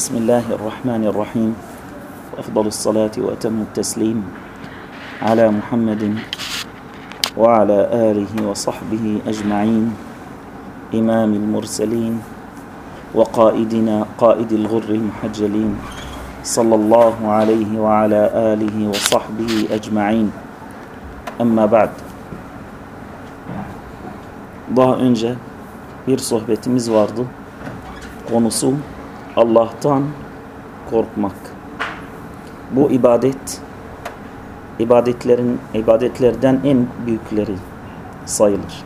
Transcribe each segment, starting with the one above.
بسم الله الرحمن الرحيم. وأفضل الصلاة وأتم التسليم على محمد وعلى آله وصحبه أجمعين. إمام المرسلين وقائدنا قائد الغر المحجلين. صلى الله عليه وعلى آله وصحبه أجمعين. أما بعد. Daha önce bir sohbetimiz vardı. Konusu Allah'tan korkmak. Bu ibadet ibadetlerin ibadetlerden en büyükleri sayılır.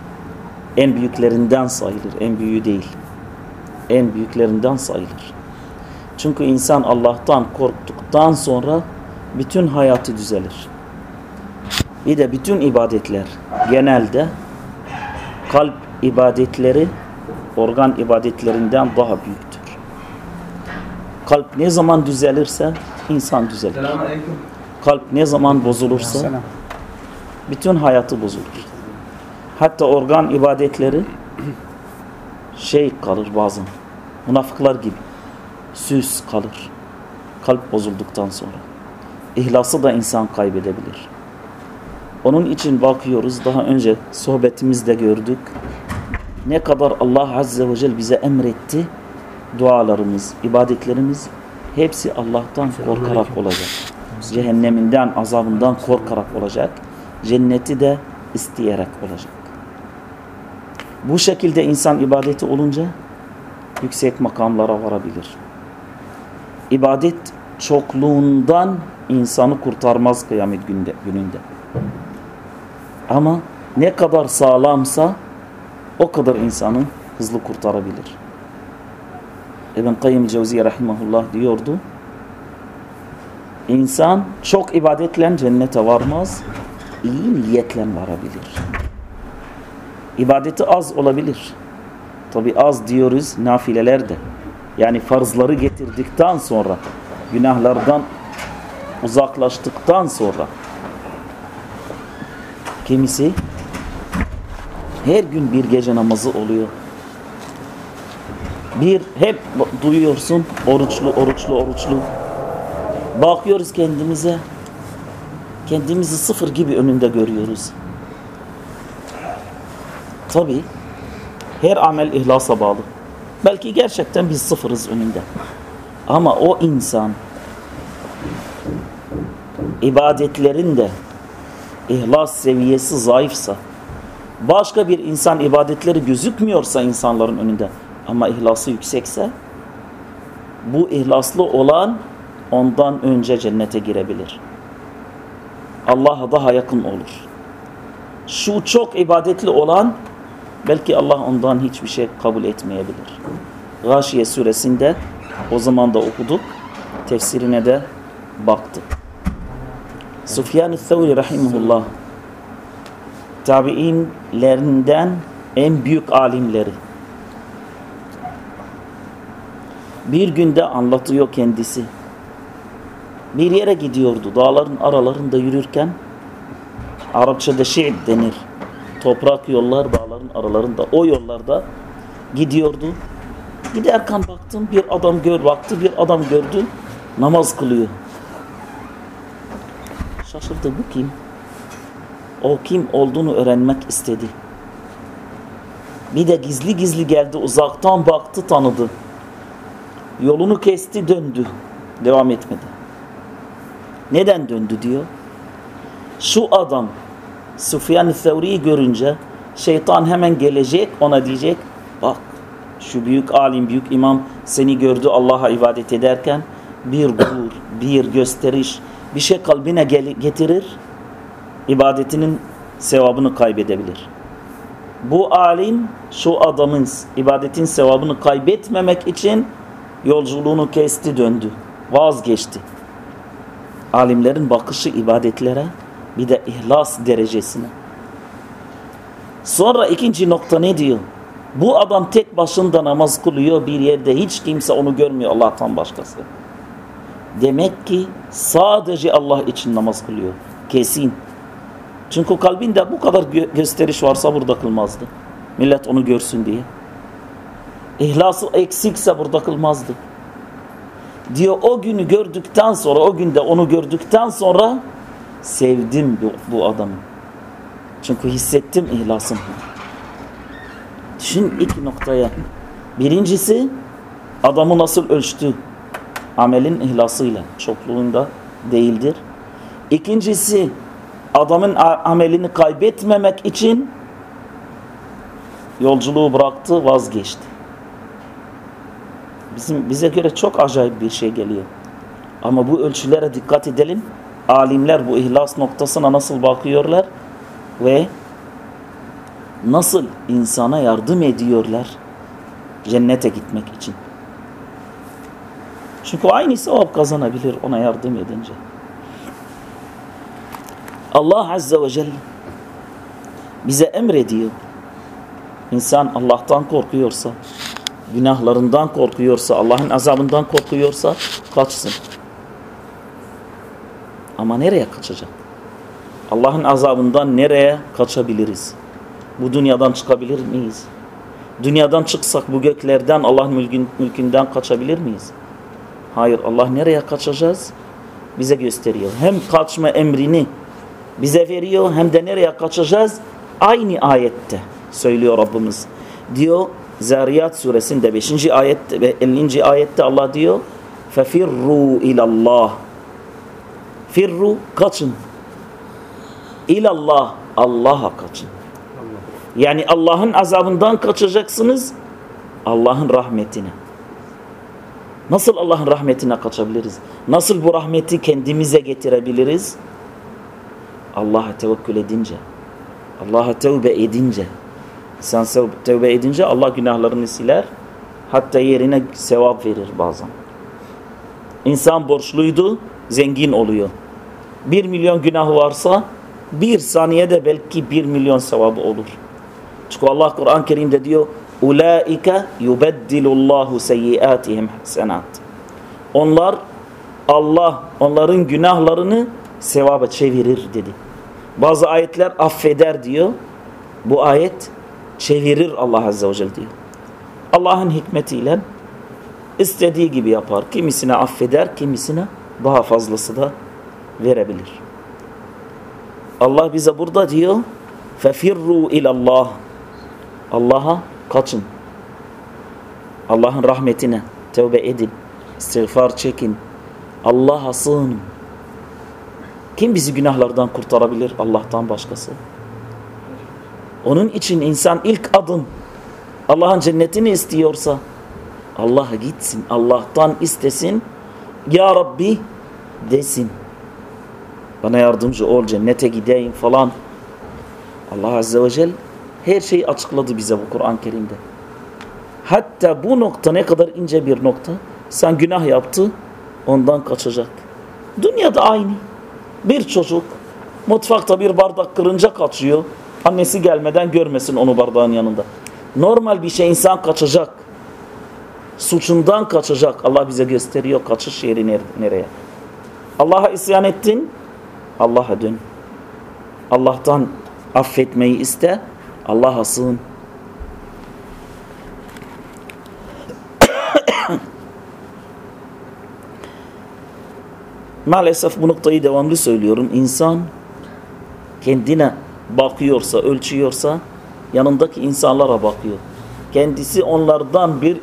En büyüklerinden sayılır. En büyüğü değil. En büyüklerinden sayılır. Çünkü insan Allah'tan korktuktan sonra bütün hayatı düzelir. Bir de bütün ibadetler genelde kalp ibadetleri organ ibadetlerinden daha büyüktür. Ne zaman düzelirse insan düzelir. Kalp ne zaman bozulursa bütün hayatı bozulur. Hatta organ ibadetleri şey kalır bazen. Münafıklar gibi. Süs kalır. Kalp bozulduktan sonra. İhlası da insan kaybedebilir. Onun için bakıyoruz daha önce sohbetimizde gördük. Ne kadar Allah Azze ve Celle bize emretti. Dualarımız, ibadetlerimiz hepsi Allah'tan korkarak olacak. Cehenneminden, azabından korkarak olacak. Cenneti de isteyerek olacak. Bu şekilde insan ibadeti olunca yüksek makamlara varabilir. İbadet çokluğundan insanı kurtarmaz kıyamet günde, gününde. Ama ne kadar sağlamsa o kadar insanı hızlı kurtarabilir. İbn Kayyim Cevziye Rahimahullah diyordu. İnsan çok ibadetle cennete varmaz, iyi niyetle varabilir. İbadeti az olabilir. Tabi az diyoruz nafileler de. Yani farzları getirdikten sonra, günahlardan uzaklaştıktan sonra kimisi her gün bir gece namazı oluyor. Bir hep duyuyorsun oruçlu oruçlu oruçlu. Bakıyoruz kendimize. Kendimizi sıfır gibi önünde görüyoruz. Tabi her amel ihlasa bağlı. Belki gerçekten biz sıfırız önünde. Ama o insan ibadetlerinde ihlas seviyesi zayıfsa başka bir insan ibadetleri gözükmüyorsa insanların önünde ama ihlası yüksekse bu ihlaslı olan ondan önce cennete girebilir. Allah'a daha yakın olur. Şu çok ibadetli olan belki Allah ondan hiçbir şey kabul etmeyebilir. Gâşiye suresinde o zaman da okuduk. Tefsirine de baktık. Sufyan-ı Thawri rahimahullah tabi'inlerinden en büyük alimleri. Bir günde anlatıyor kendisi. Bir yere gidiyordu. Dağların aralarında yürürken Arapçada şi'd denir. Toprak yollar dağların aralarında. O yollarda gidiyordu. Giderken baktım bir adam gör baktı bir adam gördü namaz kılıyor. Şaşırdı bu kim? O kim olduğunu öğrenmek istedi. Bir de gizli gizli geldi uzaktan baktı tanıdı. Yolunu kesti döndü. Devam etmedi. Neden döndü diyor. Şu adam Sufyan-ı Thevri'yi görünce şeytan hemen gelecek ona diyecek bak şu büyük alim büyük imam seni gördü Allah'a ibadet ederken bir gurur, bir gösteriş bir şey kalbine getirir ibadetinin sevabını kaybedebilir. Bu alim şu adamın ibadetin sevabını kaybetmemek için yolculuğunu kesti döndü. Vazgeçti. Alimlerin bakışı ibadetlere bir de ihlas derecesine. Sonra ikinci nokta ne diyor? Bu adam tek başında namaz kılıyor bir yerde hiç kimse onu görmüyor Allah'tan başkası. Demek ki sadece Allah için namaz kılıyor. Kesin. Çünkü kalbinde bu kadar gö gösteriş varsa burada kılmazdı. Millet onu görsün diye. İhlası eksikse burada kılmazdı. Diyor o günü gördükten sonra o günde onu gördükten sonra sevdim bu, bu adamı. Çünkü hissettim ihlasını. Düşün iki noktaya. Birincisi adamı nasıl ölçtü? Amelin ihlasıyla. Çokluğunda değildir. İkincisi adamın amelini kaybetmemek için yolculuğu bıraktı, vazgeçti. Bizim bize göre çok acayip bir şey geliyor. Ama bu ölçülere dikkat edelim. Alimler bu ihlas noktasına nasıl bakıyorlar ve nasıl insana yardım ediyorlar cennete gitmek için. Çünkü aynı sevap kazanabilir ona yardım edince. Allah Azze ve Celle bize emrediyor. İnsan Allah'tan korkuyorsa, günahlarından korkuyorsa, Allah'ın azabından korkuyorsa kaçsın. Ama nereye kaçacak? Allah'ın azabından nereye kaçabiliriz? Bu dünyadan çıkabilir miyiz? Dünyadan çıksak bu göklerden Allah'ın mülkünden kaçabilir miyiz? Hayır Allah nereye kaçacağız? Bize gösteriyor. Hem kaçma emrini bize veriyor hem de nereye kaçacağız? Aynı ayette söylüyor Rabbimiz. Diyor Zariyat suresinde 5. ayette ve 50. ayette Allah diyor فَفِرُّوا ilallah Firru kaçın. İlallah Allah'a kaçın. Yani Allah'ın azabından kaçacaksınız Allah'ın rahmetine. Nasıl Allah'ın rahmetine kaçabiliriz? Nasıl bu rahmeti kendimize getirebiliriz? Allah'a tevekkül edince, Allah'a tevbe edince, sen tevbe edince Allah günahlarını siler, hatta yerine sevap verir bazen. İnsan borçluydu, zengin oluyor. Bir milyon günahı varsa, bir saniyede belki bir milyon sevabı olur. Çünkü Allah Kur'an-ı Kerim'de diyor, Ulaika yubeddilullahu seyyiatihim hasenat. Onlar Allah onların günahlarını sevaba çevirir dedi. Bazı ayetler affeder diyor. Bu ayet çevirir Allah Azze ve Celle diyor. Allah'ın hikmetiyle istediği gibi yapar. Kimisine affeder, kimisine daha fazlası da verebilir. Allah bize burada diyor فَفِرُّوا اِلَى اللّٰهِ Allah'a kaçın. Allah'ın rahmetine tevbe edin. istiğfar çekin. Allah'a sığının. Kim bizi günahlardan kurtarabilir Allah'tan başkası? Onun için insan ilk adım Allah'ın cennetini istiyorsa Allah'a gitsin, Allah'tan istesin. Ya Rabbi desin. Bana yardımcı ol, cennete gideyim falan. Allah Azze ve Celle her şeyi açıkladı bize bu Kur'an-ı Kerim'de. Hatta bu nokta ne kadar ince bir nokta. Sen günah yaptı, ondan kaçacak. Dünyada aynı. Bir çocuk mutfakta bir bardak kırınca kaçıyor. Annesi gelmeden görmesin onu bardağın yanında. Normal bir şey insan kaçacak. Suçundan kaçacak. Allah bize gösteriyor kaçış yeri nereye. Allah'a isyan ettin. Allah'a dön. Allah'tan affetmeyi iste. Allah'a sığın. Maalesef bu noktayı devamlı söylüyorum. İnsan kendine bakıyorsa, ölçüyorsa yanındaki insanlara bakıyor. Kendisi onlardan bir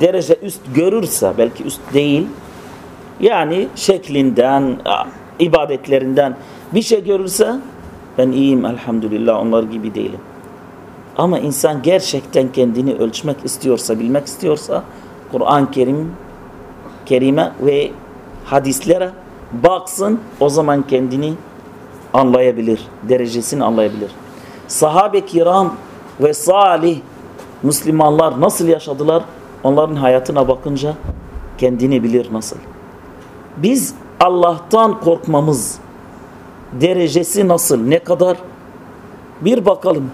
derece üst görürse, belki üst değil, yani şeklinden, ibadetlerinden bir şey görürse ben iyiyim elhamdülillah onlar gibi değilim. Ama insan gerçekten kendini ölçmek istiyorsa, bilmek istiyorsa Kur'an-ı Kerim Kerime ve hadislere baksın o zaman kendini anlayabilir. Derecesini anlayabilir. Sahabe kiram ve salih Müslümanlar nasıl yaşadılar? Onların hayatına bakınca kendini bilir nasıl. Biz Allah'tan korkmamız derecesi nasıl, ne kadar? Bir bakalım.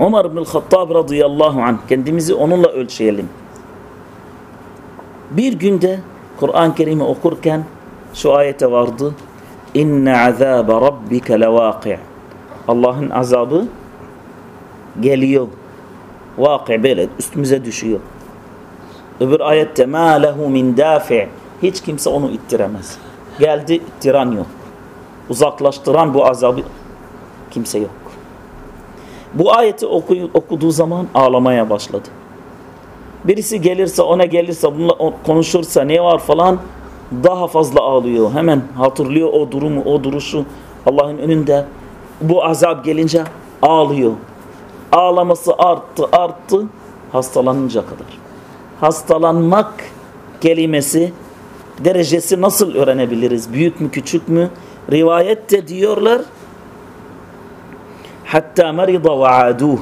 Ömer ibn Hattab radıyallahu anh kendimizi onunla ölçeyelim. Bir günde Kur'an-ı Kerim'i okurken şu ayete vardı. İnne azâbe rabbike levâki' Allah'ın azabı geliyor. Vaki böyle üstümüze düşüyor. Öbür ayette ma lehu min dafi. Hiç kimse onu ittiremez. Geldi ittiran yok. Uzaklaştıran bu azabı kimse yok. Bu ayeti okuduğu zaman ağlamaya başladı. Birisi gelirse ona gelirse bununla konuşursa ne var falan daha fazla ağlıyor. Hemen hatırlıyor o durumu o duruşu Allah'ın önünde. Bu azap gelince ağlıyor. Ağlaması arttı arttı hastalanınca kadar. Hastalanmak kelimesi derecesi nasıl öğrenebiliriz? Büyük mü küçük mü? Rivayette diyorlar hatta merida ve aduh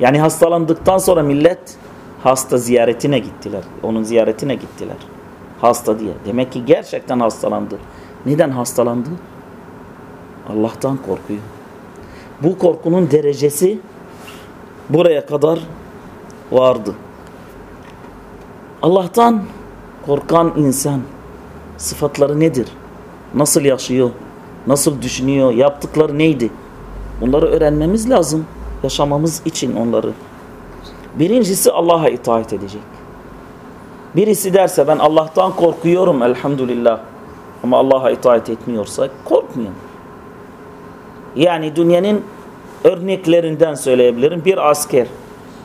yani hastalandıktan sonra millet hasta ziyaretine gittiler. Onun ziyaretine gittiler. Hasta diye. Demek ki gerçekten hastalandı. Neden hastalandı? Allah'tan korkuyor. Bu korkunun derecesi buraya kadar vardı. Allah'tan korkan insan sıfatları nedir? Nasıl yaşıyor? Nasıl düşünüyor? Yaptıkları neydi? Bunları öğrenmemiz lazım. Yaşamamız için onları. Birincisi Allah'a itaat edecek. Birisi derse ben Allah'tan korkuyorum elhamdülillah. Ama Allah'a itaat etmiyorsa korkmuyor. Yani dünyanın örneklerinden söyleyebilirim. Bir asker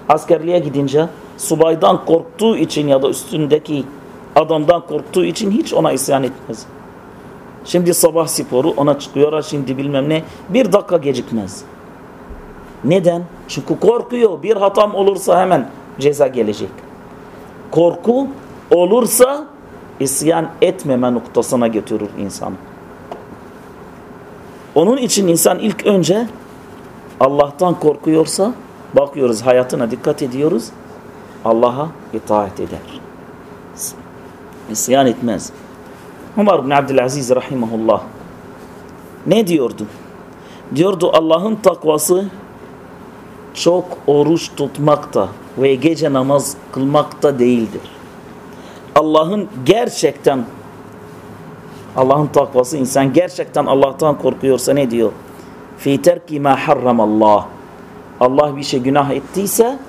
askerliğe gidince subaydan korktuğu için ya da üstündeki adamdan korktuğu için hiç ona isyan etmez. Şimdi sabah sporu ona çıkıyor şimdi bilmem ne bir dakika gecikmez. Neden? Çünkü korkuyor bir hatam olursa hemen ceza gelecek. Korku olursa isyan etmeme noktasına götürür insanı. Onun için insan ilk önce Allah'tan korkuyorsa bakıyoruz hayatına dikkat ediyoruz. Allah'a itaat eder. İsyan etmez. Umar bin Abdülaziz rahimahullah ne diyordu? Diyordu Allah'ın takvası çok oruç tutmakta ve gece namaz kılmakta değildir. Allah'ın gerçekten Allah'ın takvası insan gerçekten Allah'tan korkuyorsa ne diyor? Fi terki ma Allah. Allah bir şey günah ettiyse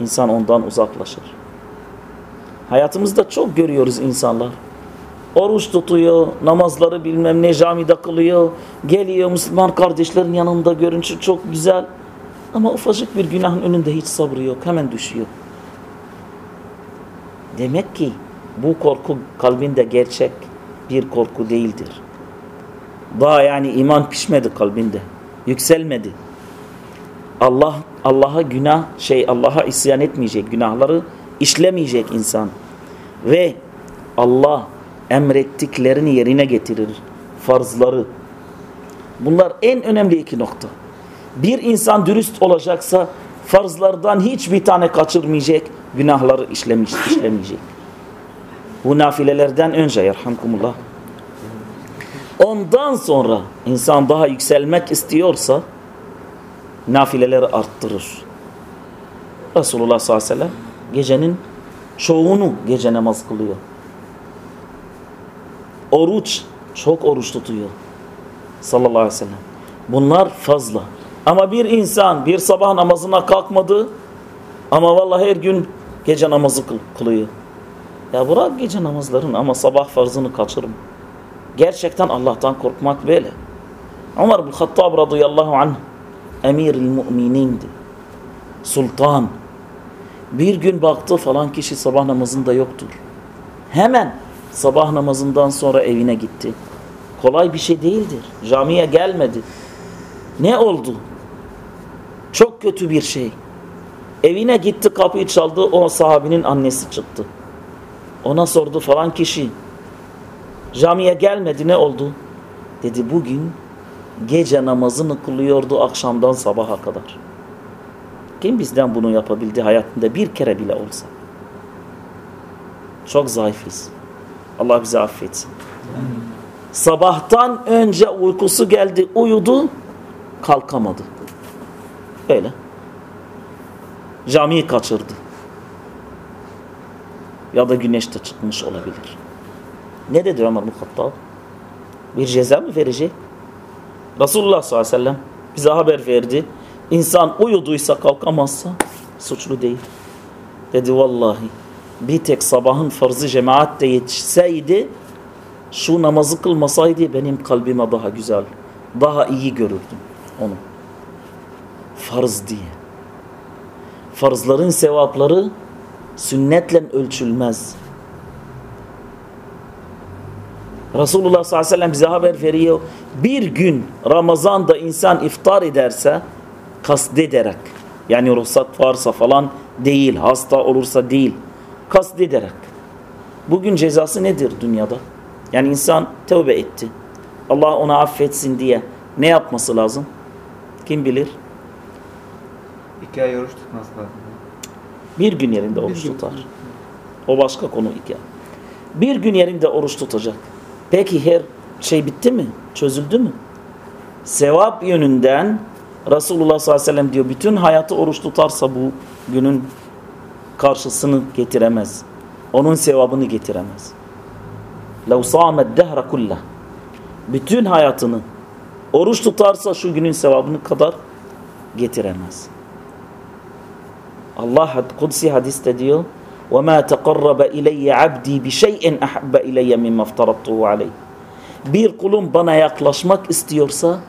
insan ondan uzaklaşır. Hayatımızda çok görüyoruz insanlar. Oruç tutuyor, namazları bilmem ne camide kılıyor. Geliyor Müslüman kardeşlerin yanında görünüşü çok güzel. Ama ufacık bir günahın önünde hiç sabrı yok. Hemen düşüyor. Demek ki bu korku kalbinde gerçek bir korku değildir. Daha yani iman pişmedi kalbinde. Yükselmedi. Allah Allah'a günah şey Allah'a isyan etmeyecek. Günahları işlemeyecek insan. Ve Allah emrettiklerini yerine getirir. Farzları. Bunlar en önemli iki nokta. Bir insan dürüst olacaksa farzlardan hiçbir tane kaçırmayacak, günahları işlemiş, işlemeyecek. Bu nafilelerden önce yerhamkumullah. Ondan sonra insan daha yükselmek istiyorsa nafileleri arttırır. Resulullah sallallahu aleyhi ve sellem gecenin çoğunu gece namaz kılıyor. Oruç, çok oruç tutuyor. Sallallahu aleyhi ve sellem. Bunlar fazla. Ama bir insan bir sabah namazına kalkmadı ama vallahi her gün gece namazı kılıyor. Ya bırak gece namazların ama sabah farzını kaçırma. Gerçekten Allah'tan korkmak böyle. Ömer bin Hattab radıyallahu anh emiril müminindi. Sultan. Bir gün baktı falan kişi sabah namazında yoktur. Hemen sabah namazından sonra evine gitti. Kolay bir şey değildir. Camiye gelmedi. Ne oldu? Çok kötü bir şey. Evine gitti kapıyı çaldı o sahabinin annesi çıktı. Ona sordu falan kişi. Camiye gelmedi ne oldu? Dedi bugün gece namazını kılıyordu akşamdan sabaha kadar. Kim bizden bunu yapabildi hayatında bir kere bile olsa? Çok zayıfız. Allah bizi affetsin. Sabahtan önce uykusu geldi, uyudu, kalkamadı. Öyle. Camiyi kaçırdı. Ya da güneş de çıkmış olabilir. Ne dedi Ömer bin Hattab? Bir ceza mı verecek? Resulullah sallallahu aleyhi ve sellem bize haber verdi. İnsan uyuduysa kalkamazsa suçlu değil. Dedi vallahi bir tek sabahın farzı cemaatte yetişseydi şu namazı kılmasaydı benim kalbime daha güzel, daha iyi görürdüm onu. Farz diye. Farzların sevapları sünnetle ölçülmez. Resulullah sallallahu aleyhi ve sellem bize haber veriyor. Bir gün Ramazan'da insan iftar ederse kastederek yani ruhsat varsa falan değil, hasta olursa değil, kastederek. Bugün cezası nedir dünyada? Yani insan tövbe etti. Allah ona affetsin diye ne yapması lazım? Kim bilir? İki ay oruç tutması lazım. Bir gün yerinde oruç Bir gün. tutar. O başka konu iki. Bir gün yerinde oruç tutacak. Peki her şey bitti mi? Çözüldü mü? Sevap yönünden Resulullah sallallahu aleyhi ve sellem diyor bütün hayatı oruç tutarsa bu günün karşısını getiremez. Onun sevabını getiremez. لَوْ صَامَ الدَّهْرَ كُلَّهِ Bütün hayatını oruç tutarsa şu günün sevabını kadar getiremez. Allah had- Kudsi hadiste diyor وَمَا تَقَرَّبَ اِلَيَّ عَبْدِي بِشَيْءٍ اَحَبَّ اِلَيَّ مِمَّا اَفْتَرَضْتُهُ عَلَيْهِ Bir kulum bana yaklaşmak istiyorsa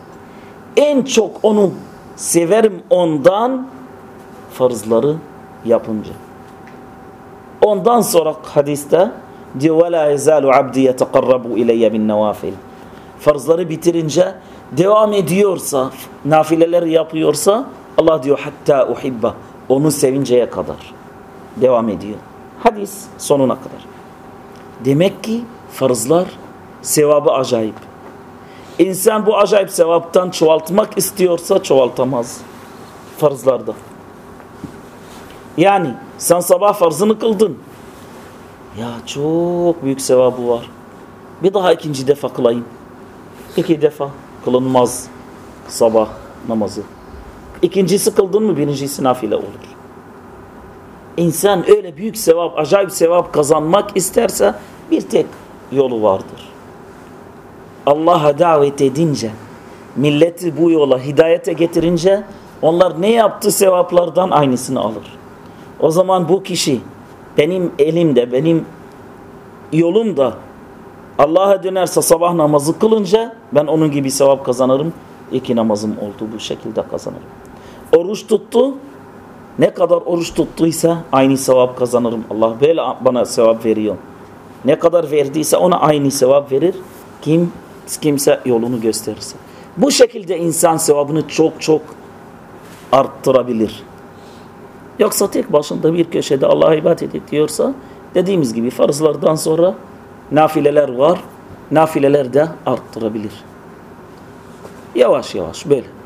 en çok onu severim ondan farzları yapınca. Ondan sonra hadiste diyor وَلَا يَزَالُ عَبْدِي يَتَقَرَّبُ اِلَيَّ بِالنَّوَافِلِ Farzları bitirince devam ediyorsa, nafileler yapıyorsa Allah diyor hatta uhibba onu sevinceye kadar devam ediyor. Hadis sonuna kadar. Demek ki farzlar sevabı acayip. İnsan bu acayip sevaptan çoğaltmak istiyorsa çoğaltamaz. Farzlarda. Yani sen sabah farzını kıldın. Ya çok büyük sevabı var. Bir daha ikinci defa kılayım. İki defa kılınmaz sabah namazı. İkincisi kıldın mı birincisi nafile olur. İnsan öyle büyük sevap, acayip sevap kazanmak isterse bir tek yolu vardır. Allah'a davet edince, milleti bu yola hidayete getirince onlar ne yaptı sevaplardan aynısını alır. O zaman bu kişi benim elimde, benim yolumda Allah'a dönerse sabah namazı kılınca ben onun gibi sevap kazanırım. İki namazım oldu bu şekilde kazanırım. Oruç tuttu. Ne kadar oruç tuttuysa aynı sevap kazanırım. Allah böyle bana sevap veriyor. Ne kadar verdiyse ona aynı sevap verir. Kim kimse yolunu gösterirse. Bu şekilde insan sevabını çok çok arttırabilir. Yoksa tek başında bir köşede Allah'a ibadet ediyorsa dediğimiz gibi farzlardan sonra nafileler var. Nafileler de arttırabilir. Yavaş yavaş böyle.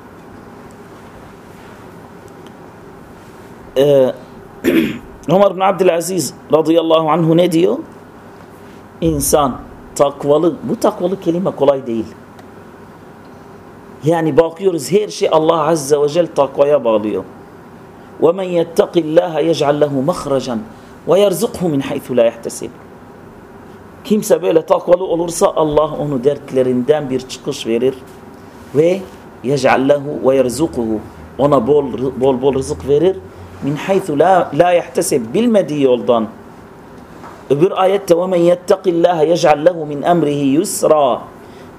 Ee, Ömer bin Abdülaziz radıyallahu anhu ne diyor? İnsan takvalı, bu takvalı kelime kolay değil. Yani bakıyoruz her şey Allah Azze ve Celle takvaya bağlıyor. وَمَنْ يَتَّقِ اللّٰهَ يَجْعَلْ لَهُ مَخْرَجًا وَيَرْزُقْهُ مِنْ حَيْثُ لَا يَحْتَسِبُ Kimse böyle takvalı olursa Allah onu dertlerinden bir çıkış verir ve يَجْعَلْ لَهُ وَيَرْزُقُهُ ona bol bol bol rızık verir min haythu la la yahtesib bilmediği yoldan. Öbür ayette وَمَنْ يَتَّقِ اللّٰهَ يَجْعَلْ لَهُ مِنْ اَمْرِهِ يُسْرًا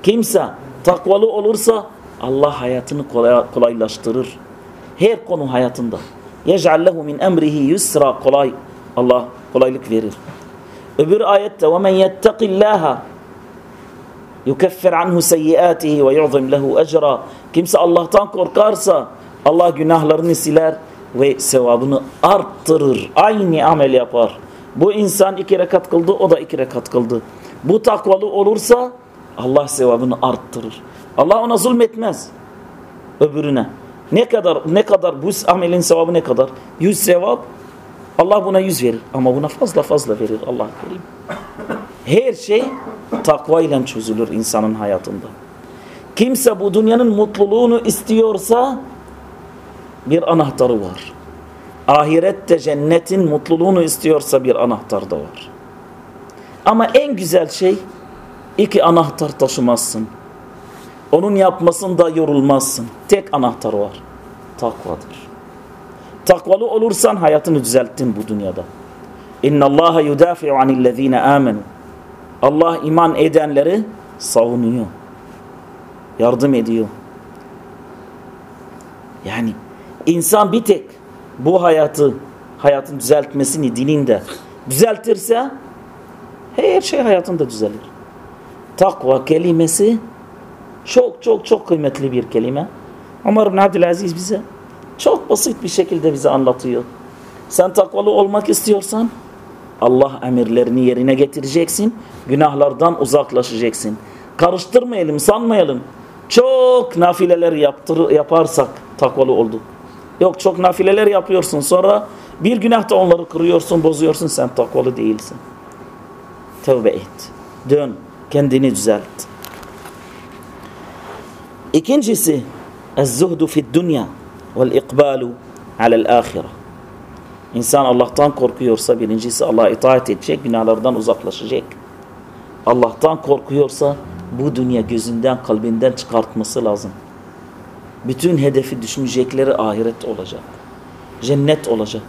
Kimse takvalı olursa Allah hayatını kolay, kolaylaştırır. Her konu hayatında. يَجْعَلْ لَهُ مِنْ اَمْرِهِ يُسْرًا Kolay. Allah kolaylık verir. Öbür ayette وَمَنْ يَتَّقِ اللّٰهَ يُكَفِّرْ عَنْهُ سَيِّئَاتِهِ وَيُعْظِمْ لَهُ اَجْرًا Kimse Allah'tan korkarsa Allah günahlarını siler ve sevabını arttırır. Aynı amel yapar. Bu insan iki rekat kıldı, o da iki rekat kıldı. Bu takvalı olursa Allah sevabını arttırır. Allah ona zulmetmez öbürüne. Ne kadar ne kadar bu amelin sevabı ne kadar? Yüz sevap Allah buna yüz verir. Ama buna fazla fazla verir Allah kerim. Her şey takva ile çözülür insanın hayatında. Kimse bu dünyanın mutluluğunu istiyorsa bir anahtarı var. Ahirette cennetin mutluluğunu istiyorsa bir anahtar da var. Ama en güzel şey iki anahtar taşımazsın. Onun yapmasında yorulmazsın. Tek anahtar var. Takvadır. Takvalı olursan hayatını düzelttin bu dünyada. İnna Allah yudafi'u anillezine amenu. Allah iman edenleri savunuyor. Yardım ediyor. Yani insan bir tek bu hayatı hayatın düzeltmesini dininde düzeltirse her şey hayatında düzelir. Takva kelimesi çok çok çok kıymetli bir kelime. Ömer bin Abdülaziz bize çok basit bir şekilde bize anlatıyor. Sen takvalı olmak istiyorsan Allah emirlerini yerine getireceksin. Günahlardan uzaklaşacaksın. Karıştırmayalım, sanmayalım. Çok nafileler yaptır, yaparsak takvalı olduk. Yok çok nafileler yapıyorsun. Sonra bir günahta onları kırıyorsun, bozuyorsun. Sen takvalı değilsin. Tövbe et. Dön. Kendini düzelt. İkincisi الزهد في الدنيا والإقبال على الآخرة İnsan Allah'tan korkuyorsa birincisi Allah'a itaat edecek, günahlardan uzaklaşacak. Allah'tan korkuyorsa bu dünya gözünden, kalbinden çıkartması lazım. Bütün hedefi düşünecekleri ahiret olacak. Cennet olacak.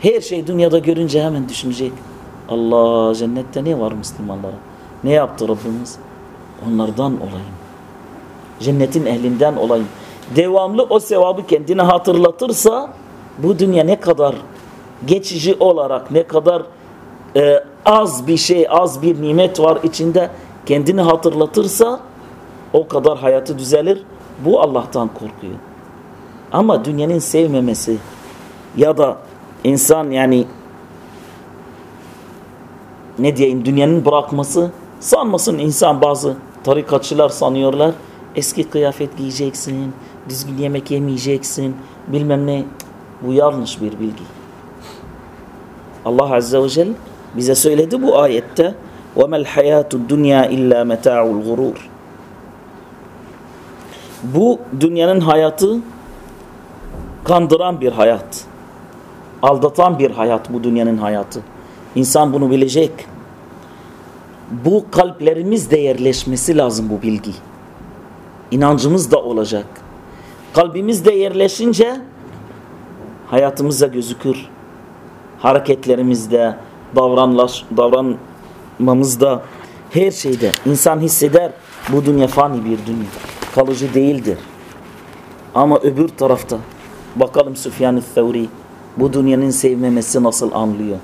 Her şey dünyada görünce hemen düşünecek. Allah cennette ne var Müslümanlara? Ne yaptı Rabbimiz? Onlardan olayım. Cennetin ehlinden olayım. Devamlı o sevabı kendine hatırlatırsa bu dünya ne kadar geçici olarak ne kadar e, az bir şey az bir nimet var içinde kendini hatırlatırsa o kadar hayatı düzelir. Bu Allah'tan korkuyor. Ama dünyanın sevmemesi ya da insan yani ne diyeyim dünyanın bırakması sanmasın insan bazı tarikatçılar sanıyorlar eski kıyafet giyeceksin düzgün yemek yemeyeceksin bilmem ne bu yanlış bir bilgi Allah Azze ve Celle bize söyledi bu ayette وَمَا الْحَيَاتُ الدُّنْيَا اِلَّا مَتَاعُ الْغُرُورِ bu dünyanın hayatı kandıran bir hayat. Aldatan bir hayat bu dünyanın hayatı. İnsan bunu bilecek. Bu kalplerimizde yerleşmesi lazım bu bilgi. İnancımız da olacak. Kalbimizde yerleşince hayatımızda gözükür. Hareketlerimizde, davranlaş, davranmamızda, her şeyde insan hisseder bu dünya fani bir dünya. Kalıcı değildir. Ama öbür tarafta bakalım Süfyan-ı Thevri bu dünyanın sevmemesi nasıl anlıyor?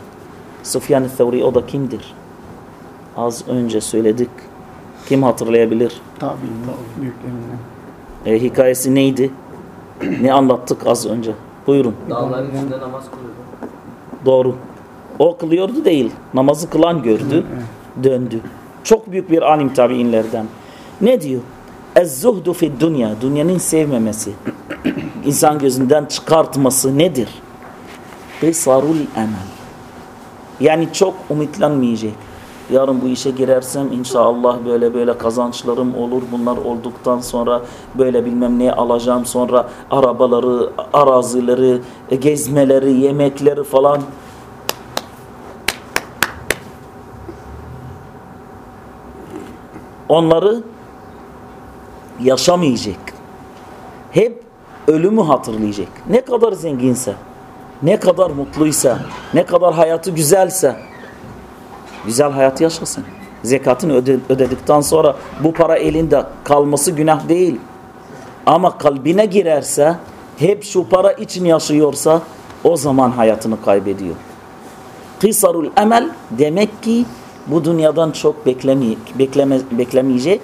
Süfyan-ı Thevri o da kimdir? Az önce söyledik. Kim hatırlayabilir? Tabii, büyük eminler. E, hikayesi neydi? ne anlattık az önce? Buyurun. Dağların üstünde namaz kılıyordu. Doğru. O kılıyordu değil. Namazı kılan gördü. Döndü. Çok büyük bir alim tabiinlerden. Ne diyor? Ez-zuhdu fi dünya. Dünyanın sevmemesi. insan gözünden çıkartması nedir? Kısarul emel. Yani çok umutlanmayacak. Yarın bu işe girersem inşallah böyle böyle kazançlarım olur. Bunlar olduktan sonra böyle bilmem ne alacağım. Sonra arabaları, arazileri, gezmeleri, yemekleri falan. Onları yaşamayacak. Hep ölümü hatırlayacak. Ne kadar zenginse, ne kadar mutluysa, ne kadar hayatı güzelse güzel hayat yaşasın. Zekatını öde, ödedikten sonra bu para elinde kalması günah değil. Ama kalbine girerse hep şu para için yaşıyorsa o zaman hayatını kaybediyor. Kısarul emel demek ki bu dünyadan çok beklemeyecek, bekleme, beklemeyecek.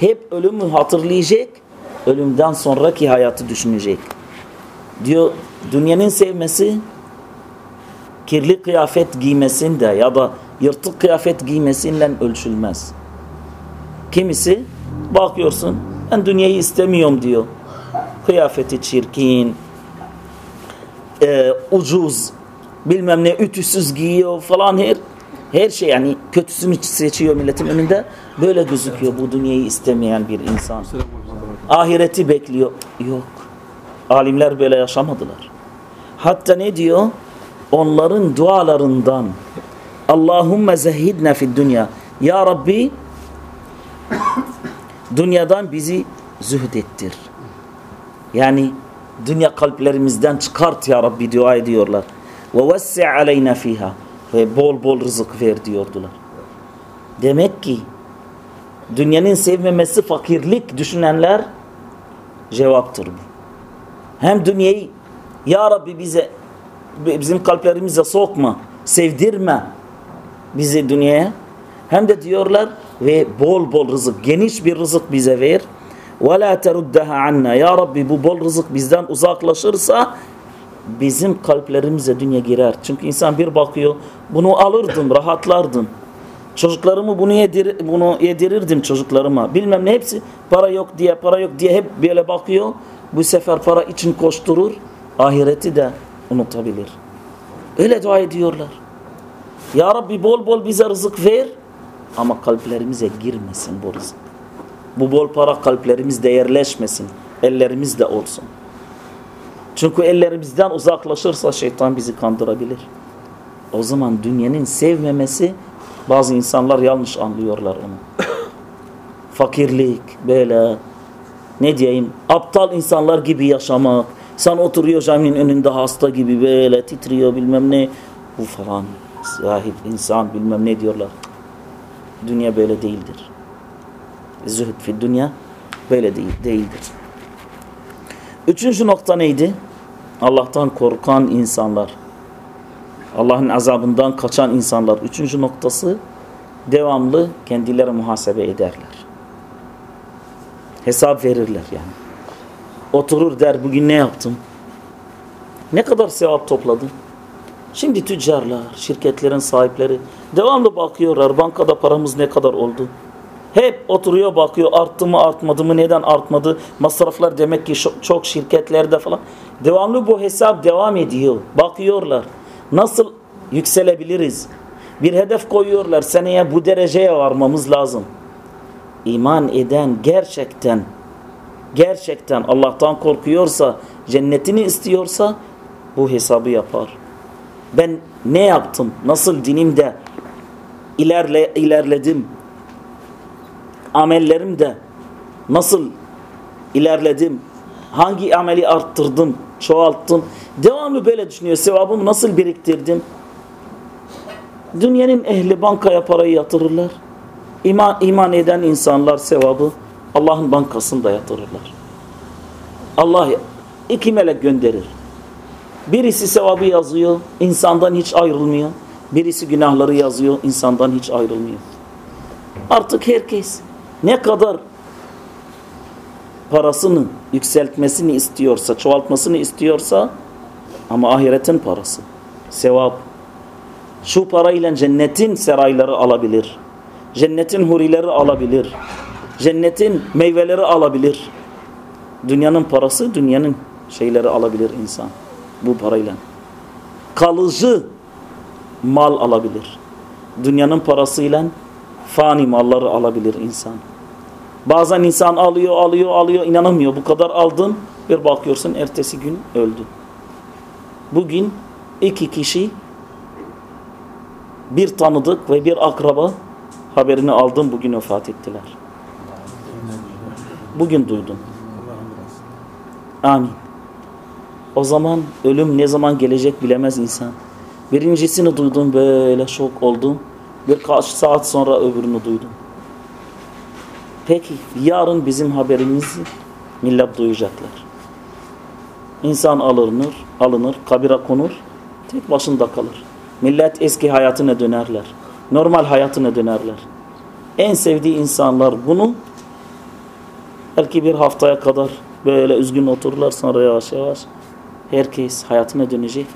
Hep ölümü hatırlayacak. Ölümden sonraki hayatı düşünecek. Diyor dünyanın sevmesi kirli kıyafet giymesinde ya da yırtık kıyafet giymesiyle ölçülmez. Kimisi bakıyorsun ben dünyayı istemiyorum diyor. Kıyafeti çirkin, e, ucuz, bilmem ne ütüsüz giyiyor falan her her şey yani kötüsünü seçiyor milletin önünde. Böyle gözüküyor bu dünyayı istemeyen bir insan. Ahireti bekliyor. Yok. Alimler böyle yaşamadılar. Hatta ne diyor? Onların dualarından Allahümme zehidna fid dünya. Ya Rabbi dünyadan bizi zühd. Yani dünya kalplerimizden çıkart ya Rabbi dua ediyorlar. Ve vessi aleyna fiha ve bol bol rızık ver diyordular. Demek ki dünyanın sevmemesi fakirlik düşünenler cevaptır bu. Hem dünyayı ya Rabbi bize bizim kalplerimize sokma, sevdirme bizi dünyaya. Hem de diyorlar ve bol bol rızık, geniş bir rızık bize ver. وَلَا تَرُدَّهَا عَنَّا Ya Rabbi bu bol rızık bizden uzaklaşırsa bizim kalplerimize dünya girer. Çünkü insan bir bakıyor bunu alırdım, rahatlardım. Çocuklarımı bunu yedir bunu yedirirdim çocuklarıma. Bilmem ne hepsi para yok diye para yok diye hep böyle bakıyor. Bu sefer para için koşturur. Ahireti de unutabilir. Öyle dua ediyorlar. Ya Rabbi bol bol bize rızık ver ama kalplerimize girmesin bu rızık. Bu bol para kalplerimizde yerleşmesin. Ellerimizde olsun. Çünkü ellerimizden uzaklaşırsa şeytan bizi kandırabilir. O zaman dünyanın sevmemesi bazı insanlar yanlış anlıyorlar onu. Fakirlik böyle ne diyeyim aptal insanlar gibi yaşamak. Sen oturuyor caminin önünde hasta gibi böyle titriyor bilmem ne. Bu falan zahid insan bilmem ne diyorlar. Dünya böyle değildir. Zühd fi dünya böyle değil, değildir. Üçüncü nokta neydi? Allah'tan korkan insanlar. Allah'ın azabından kaçan insanlar. Üçüncü noktası devamlı kendileri muhasebe ederler. Hesap verirler yani. Oturur der bugün ne yaptım? Ne kadar sevap topladım? Şimdi tüccarlar, şirketlerin sahipleri devamlı bakıyorlar bankada paramız ne kadar oldu? Hep oturuyor bakıyor arttı mı artmadı mı neden artmadı? Masraflar demek ki çok şirketlerde falan. Devamlı bu hesap devam ediyor. Bakıyorlar. Nasıl yükselebiliriz? Bir hedef koyuyorlar. Seneye bu dereceye varmamız lazım. İman eden gerçekten gerçekten Allah'tan korkuyorsa, cennetini istiyorsa bu hesabı yapar. Ben ne yaptım? Nasıl dinimde ilerle, ilerledim? Amellerimde nasıl ilerledim? Hangi ameli arttırdım, çoğalttım? Devamlı böyle düşünüyor. Sevabımı nasıl biriktirdim? Dünyanın ehli bankaya parayı yatırırlar. İman, iman eden insanlar sevabı Allah'ın bankasında yatırırlar. Allah iki melek gönderir. Birisi sevabı yazıyor, insandan hiç ayrılmıyor. Birisi günahları yazıyor, insandan hiç ayrılmıyor. Artık herkes ne kadar parasını yükseltmesini istiyorsa, çoğaltmasını istiyorsa ama ahiretin parası, sevap. Şu parayla cennetin serayları alabilir. Cennetin hurileri alabilir. Cennetin meyveleri alabilir. Dünyanın parası, dünyanın şeyleri alabilir insan bu parayla. Kalıcı mal alabilir. Dünyanın parasıyla fani malları alabilir insan. Bazen insan alıyor, alıyor, alıyor, inanamıyor. Bu kadar aldın, bir bakıyorsun ertesi gün öldü. Bugün iki kişi bir tanıdık ve bir akraba haberini aldım bugün vefat ettiler. Bugün duydum. Amin. O zaman ölüm ne zaman gelecek bilemez insan. Birincisini duydum böyle şok oldum. Birkaç saat sonra öbürünü duydum. Peki yarın bizim haberimizi millet duyacaklar. İnsan alınır, alınır, kabire konur, tek başında kalır. Millet eski hayatına dönerler. Normal hayatına dönerler. En sevdiği insanlar bunu belki bir haftaya kadar böyle üzgün otururlar sonra yavaş yavaş herkes hayatına dönecek.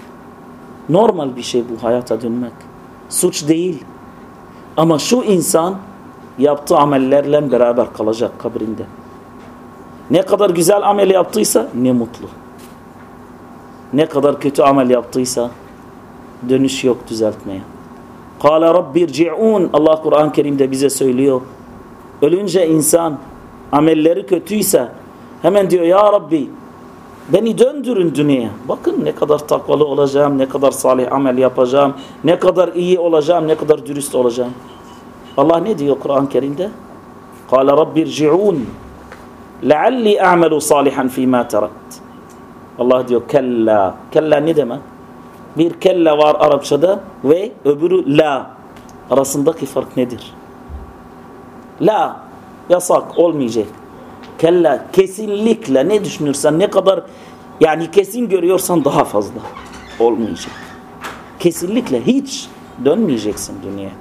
Normal bir şey bu hayata dönmek. Suç değil. Ama şu insan yaptığı amellerle beraber kalacak kabrinde. Ne kadar güzel amel yaptıysa ne mutlu. Ne kadar kötü amel yaptıysa dönüş yok düzeltmeye. Kâle rabbirci'ûn Allah Kur'an-ı Kerim'de bize söylüyor. Ölünce insan amelleri kötüyse hemen diyor ya Rabbi beni döndürün dünyaya. Bakın ne kadar takvalı olacağım, ne kadar salih amel yapacağım, ne kadar iyi olacağım, ne kadar dürüst olacağım. Allah ne diyor Kur'an-ı Kerim'de? قال رب ارجعون لعلي أعمل صالحا فيما تركت Allah diyor kella. Kella ne demek? Bir kelle var Arapçada ve öbürü la. Arasındaki fark nedir? La yasak olmayacak. Kella kesinlikle ne düşünürsen ne kadar yani kesin görüyorsan daha fazla olmayacak. Kesinlikle hiç dönmeyeceksin dünyaya.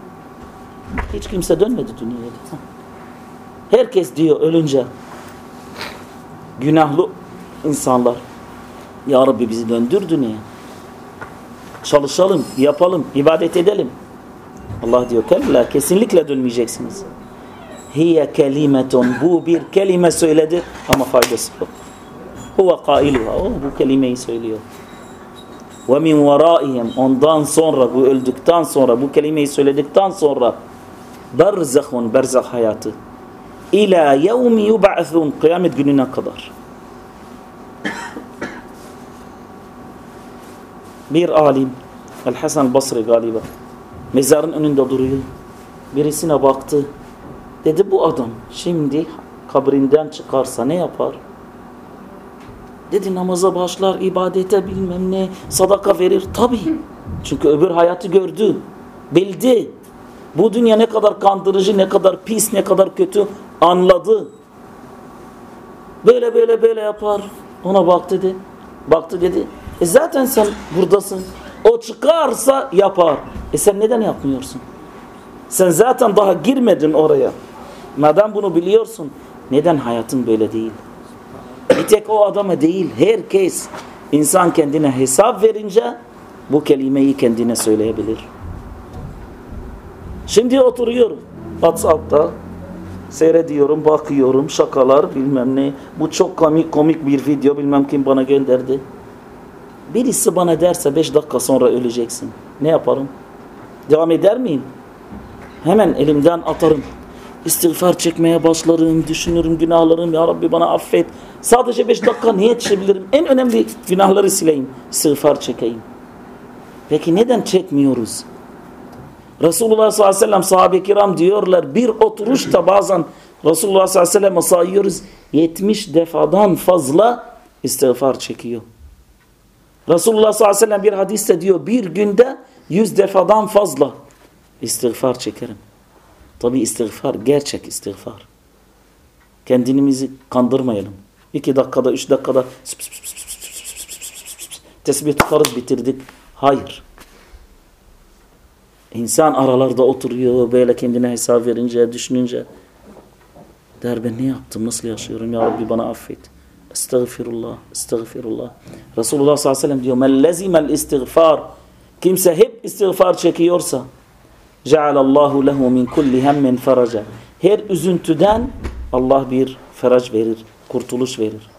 Hiç kimse dönmedi dünyaya. Herkes diyor ölünce günahlı insanlar Ya Rabbi bizi döndür dünyaya. Çalışalım, yapalım, ibadet edelim. Allah diyor kesinlikle dönmeyeceksiniz. Hiye kelimetun bu bir kelime söyledi ama faydası yok. Huve kailuha. O bu kelimeyi söylüyor. Ve min veraihim ondan sonra bu öldükten sonra bu kelimeyi söyledikten sonra berzahun berzah hayatı ila yevmi yub'athun kıyamet gününe kadar. Bir alim El Hasan Basri galiba mezarın önünde duruyor. Birisine baktı. Dedi bu adam şimdi kabrinden çıkarsa ne yapar? Dedi namaza başlar, ibadete bilmem ne, sadaka verir. Tabi. Çünkü öbür hayatı gördü. Bildi. Bu dünya ne kadar kandırıcı, ne kadar pis, ne kadar kötü anladı. Böyle böyle böyle yapar. Ona bak dedi. Baktı dedi. E zaten sen buradasın. O çıkarsa yapar. E sen neden yapmıyorsun? Sen zaten daha girmedin oraya. Madem bunu biliyorsun. Neden hayatın böyle değil? Bir tek o adama değil. Herkes insan kendine hesap verince bu kelimeyi kendine söyleyebilir. Şimdi oturuyorum. WhatsApp'ta seyrediyorum, bakıyorum, şakalar bilmem ne. Bu çok komik, komik bir video bilmem kim bana gönderdi. Birisi bana derse beş dakika sonra öleceksin. Ne yaparım? Devam eder miyim? Hemen elimden atarım. İstiğfar çekmeye başlarım, düşünürüm günahlarım. Ya Rabbi bana affet. Sadece beş dakika niye yetişebilirim? En önemli günahları sileyim. İstiğfar çekeyim. Peki neden çekmiyoruz? Resulullah sallallahu aleyhi ve sellem sahabe-i kiram diyorlar bir oturuşta bazen Resulullah sallallahu aleyhi ve sellem'e sayıyoruz 70 defadan fazla istiğfar çekiyor. Resulullah sallallahu aleyhi ve sellem bir hadiste diyor bir günde 100 defadan fazla istiğfar çekerim. Tabi istiğfar gerçek istiğfar. Kendimizi kandırmayalım. İki dakikada, üç dakikada tesbih tutarız bitirdik. Hayır. İnsan aralarda oturuyor böyle kendine hesap verince, düşününce der ben ne yaptım, nasıl yaşıyorum ya Rabbi bana affet. Estağfirullah, estağfirullah. Resulullah sallallahu aleyhi ve sellem diyor men lezimel istiğfar kimse hep istiğfar çekiyorsa cealallahu lehu min kulli hemmin feraca her üzüntüden Allah bir ferac verir, kurtuluş verir.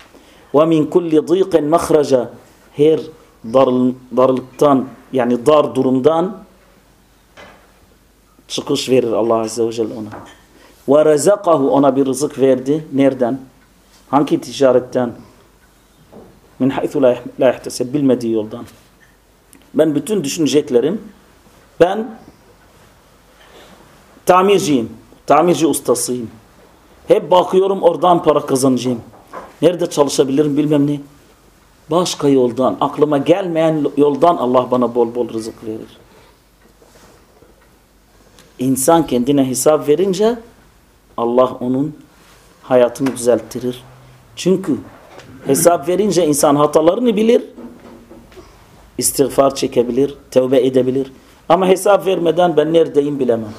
Ve min kulli dîqin mahraca her darlıktan yani dar durumdan çıkış verir Allah Azze ve Celle ona. Ve rezakahu ona bir rızık verdi. Nereden? Hangi ticaretten? Min haythu la yahteseb bilmediği yoldan. Ben bütün düşüneceklerim ben tamirciyim. Tamirci ustasıyım. Hep bakıyorum oradan para kazanacağım. Nerede çalışabilirim bilmem ne. Başka yoldan, aklıma gelmeyen yoldan Allah bana bol bol rızık verir. İnsan kendine hesap verince Allah onun hayatını düzelttirir. Çünkü hesap verince insan hatalarını bilir, istiğfar çekebilir, tevbe edebilir. Ama hesap vermeden ben neredeyim bilemem.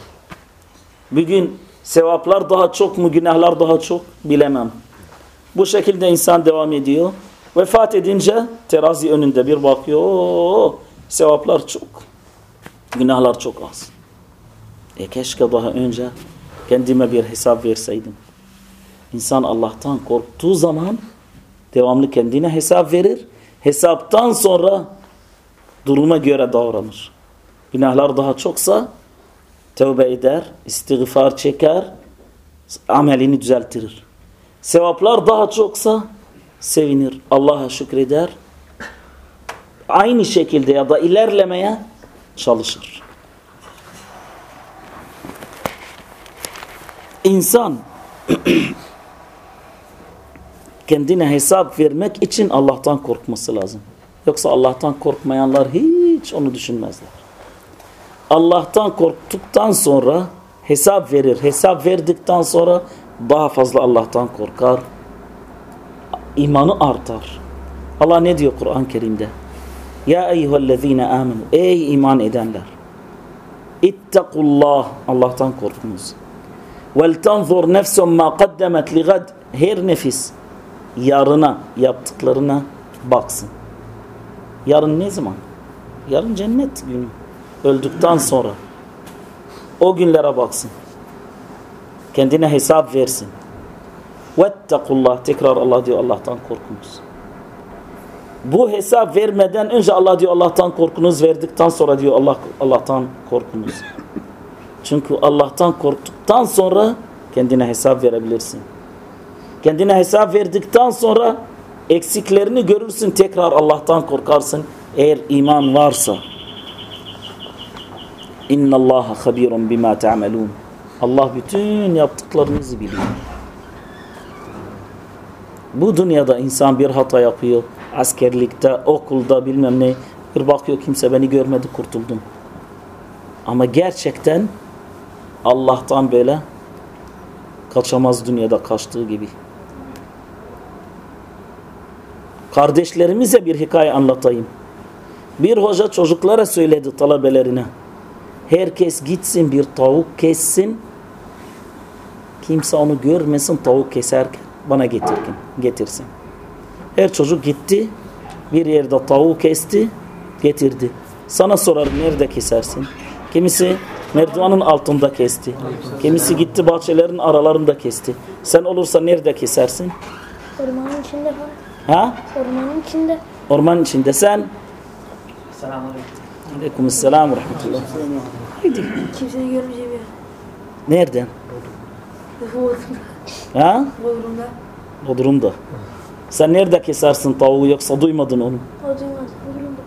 Bugün sevaplar daha çok mu, günahlar daha çok bilemem. Bu şekilde insan devam ediyor. Vefat edince terazi önünde bir bakıyor. Oo, sevaplar çok. Günahlar çok az. E keşke daha önce kendime bir hesap verseydim. İnsan Allah'tan korktuğu zaman devamlı kendine hesap verir. Hesaptan sonra duruma göre davranır. Günahlar daha çoksa tövbe eder, istiğfar çeker, amelini düzeltirir. Sevaplar daha çoksa sevinir, Allah'a şükreder. Aynı şekilde ya da ilerlemeye çalışır. İnsan kendine hesap vermek için Allah'tan korkması lazım. Yoksa Allah'tan korkmayanlar hiç onu düşünmezler. Allah'tan korktuktan sonra hesap verir. Hesap verdikten sonra daha fazla Allah'tan korkar. İmanı artar. Allah ne diyor Kur'an-ı Kerim'de? Ya eyyühellezine amenu. Ey iman edenler. İttakullah. Allah'tan korkunuz. Vel tanzur nefsun ma kaddemet li gad. Her nefis yarına yaptıklarına baksın. Yarın ne zaman? Yarın cennet günü. Öldükten sonra. O günlere baksın. Kendine hesap versin. Vettekullah. Tekrar Allah diyor Allah'tan korkunuz. Bu hesap vermeden önce Allah diyor Allah'tan korkunuz verdikten sonra diyor Allah Allah'tan korkunuz. Çünkü Allah'tan korktuktan sonra kendine hesap verebilirsin. Kendine hesap verdikten sonra eksiklerini görürsün tekrar Allah'tan korkarsın eğer iman varsa. İnna Allah habirun bima ta'malun. Allah bütün yaptıklarınızı biliyor. Bu dünyada insan bir hata yapıyor. Askerlikte, okulda bilmem ne. Bir bakıyor kimse beni görmedi kurtuldum. Ama gerçekten Allah'tan böyle kaçamaz dünyada kaçtığı gibi. Kardeşlerimize bir hikaye anlatayım. Bir hoca çocuklara söyledi talebelerine. Herkes gitsin bir tavuk kessin. Kimse onu görmesin tavuk keserken bana getirkin, getirsin. Her çocuk gitti. Bir yerde tavuğu kesti, getirdi. Sana sorar nerede kesersin? Kimisi merdivanın altında kesti. Kimisi gitti bahçelerin aralarında kesti. Sen olursa nerede kesersin? Ormanın içinde falan. Ha? Ormanın içinde. Ormanın içinde sen. Selamünaleyküm. Aleykümselam ve rahmetullah. Haydi. Kimseyi görmeyeceğim ya. Nereden? Bodrum'da. Ha? Bodrum'da. Bodrum'da. Sen nerede kesersin tavuğu yoksa duymadın onu? O duymaz. Bodrum'da.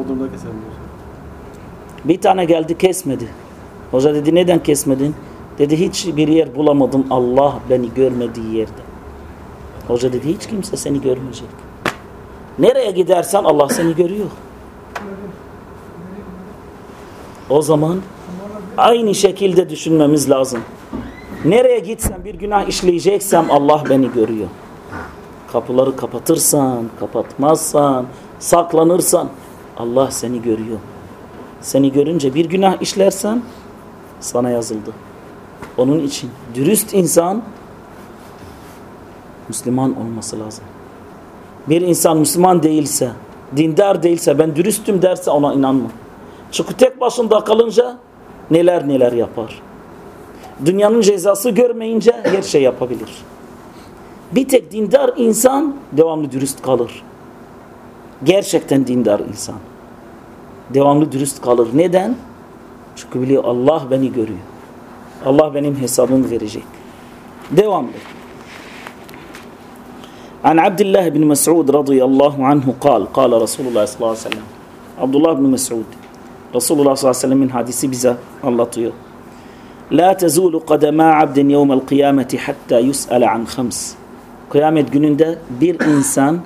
Bodrum'da diyorsun. Bir tane geldi kesmedi. Hoca dedi neden kesmedin? Dedi hiç bir yer bulamadım Allah beni görmediği yerde. Hoca dedi hiç kimse seni görmeyecek. Nereye gidersen Allah seni görüyor. O zaman aynı şekilde düşünmemiz lazım. Nereye gitsem bir günah işleyeceksem Allah beni görüyor. Kapıları kapatırsan, kapatmazsan, saklanırsan Allah seni görüyor. Seni görünce bir günah işlersen sana yazıldı. Onun için dürüst insan Müslüman olması lazım. Bir insan Müslüman değilse, dindar değilse, ben dürüstüm derse ona inanma. Çünkü tek başında kalınca neler neler yapar. Dünyanın cezası görmeyince her şey yapabilir. Bir tek dindar insan devamlı dürüst kalır. Gerçekten dindar insan. Devamlı dürüst kalır. Neden? Çünkü biliyor Allah beni görüyor. Allah benim hesabımı verecek. Devamlı. An Abdullah bin Mes'ud radıyallahu anhu kal. Kala Resulullah sallallahu aleyhi ve sellem. Abdullah bin Mes'ud. Resulullah sallallahu aleyhi ve sellemin hadisi bize anlatıyor. La tezulu kadema abdin yevmel kıyameti hatta yus'ale an khams. Kıyamet gününde bir insan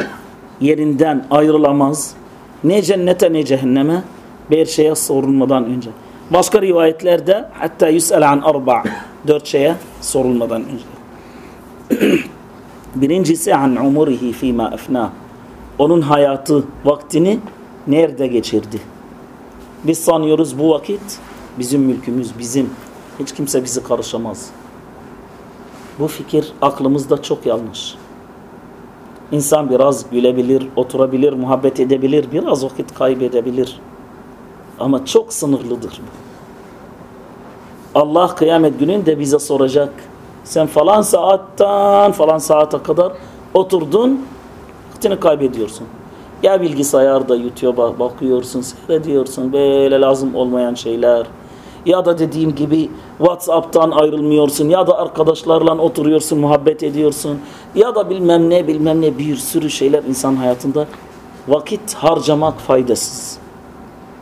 yerinden ayrılamaz. Ne cennete ne cehenneme bir şeye sorulmadan önce. Başka rivayetlerde hatta yus'ale an arba. Dört şeye sorulmadan önce. Birincisi an umurihi fîmâ efnâ. Onun hayatı, vaktini nerede geçirdi? Biz sanıyoruz bu vakit bizim mülkümüz, bizim. Hiç kimse bizi karışamaz. Bu fikir aklımızda çok yanlış. İnsan biraz gülebilir, oturabilir, muhabbet edebilir, biraz vakit kaybedebilir. Ama çok sınırlıdır bu. Allah kıyamet gününde bize soracak. Sen falan saatten falan saate kadar oturdun, vaktini kaybediyorsun. Ya bilgisayarda YouTube'a bakıyorsun, seyrediyorsun böyle lazım olmayan şeyler. Ya da dediğim gibi WhatsApp'tan ayrılmıyorsun ya da arkadaşlarla oturuyorsun, muhabbet ediyorsun. Ya da bilmem ne bilmem ne bir sürü şeyler insan hayatında vakit harcamak faydasız.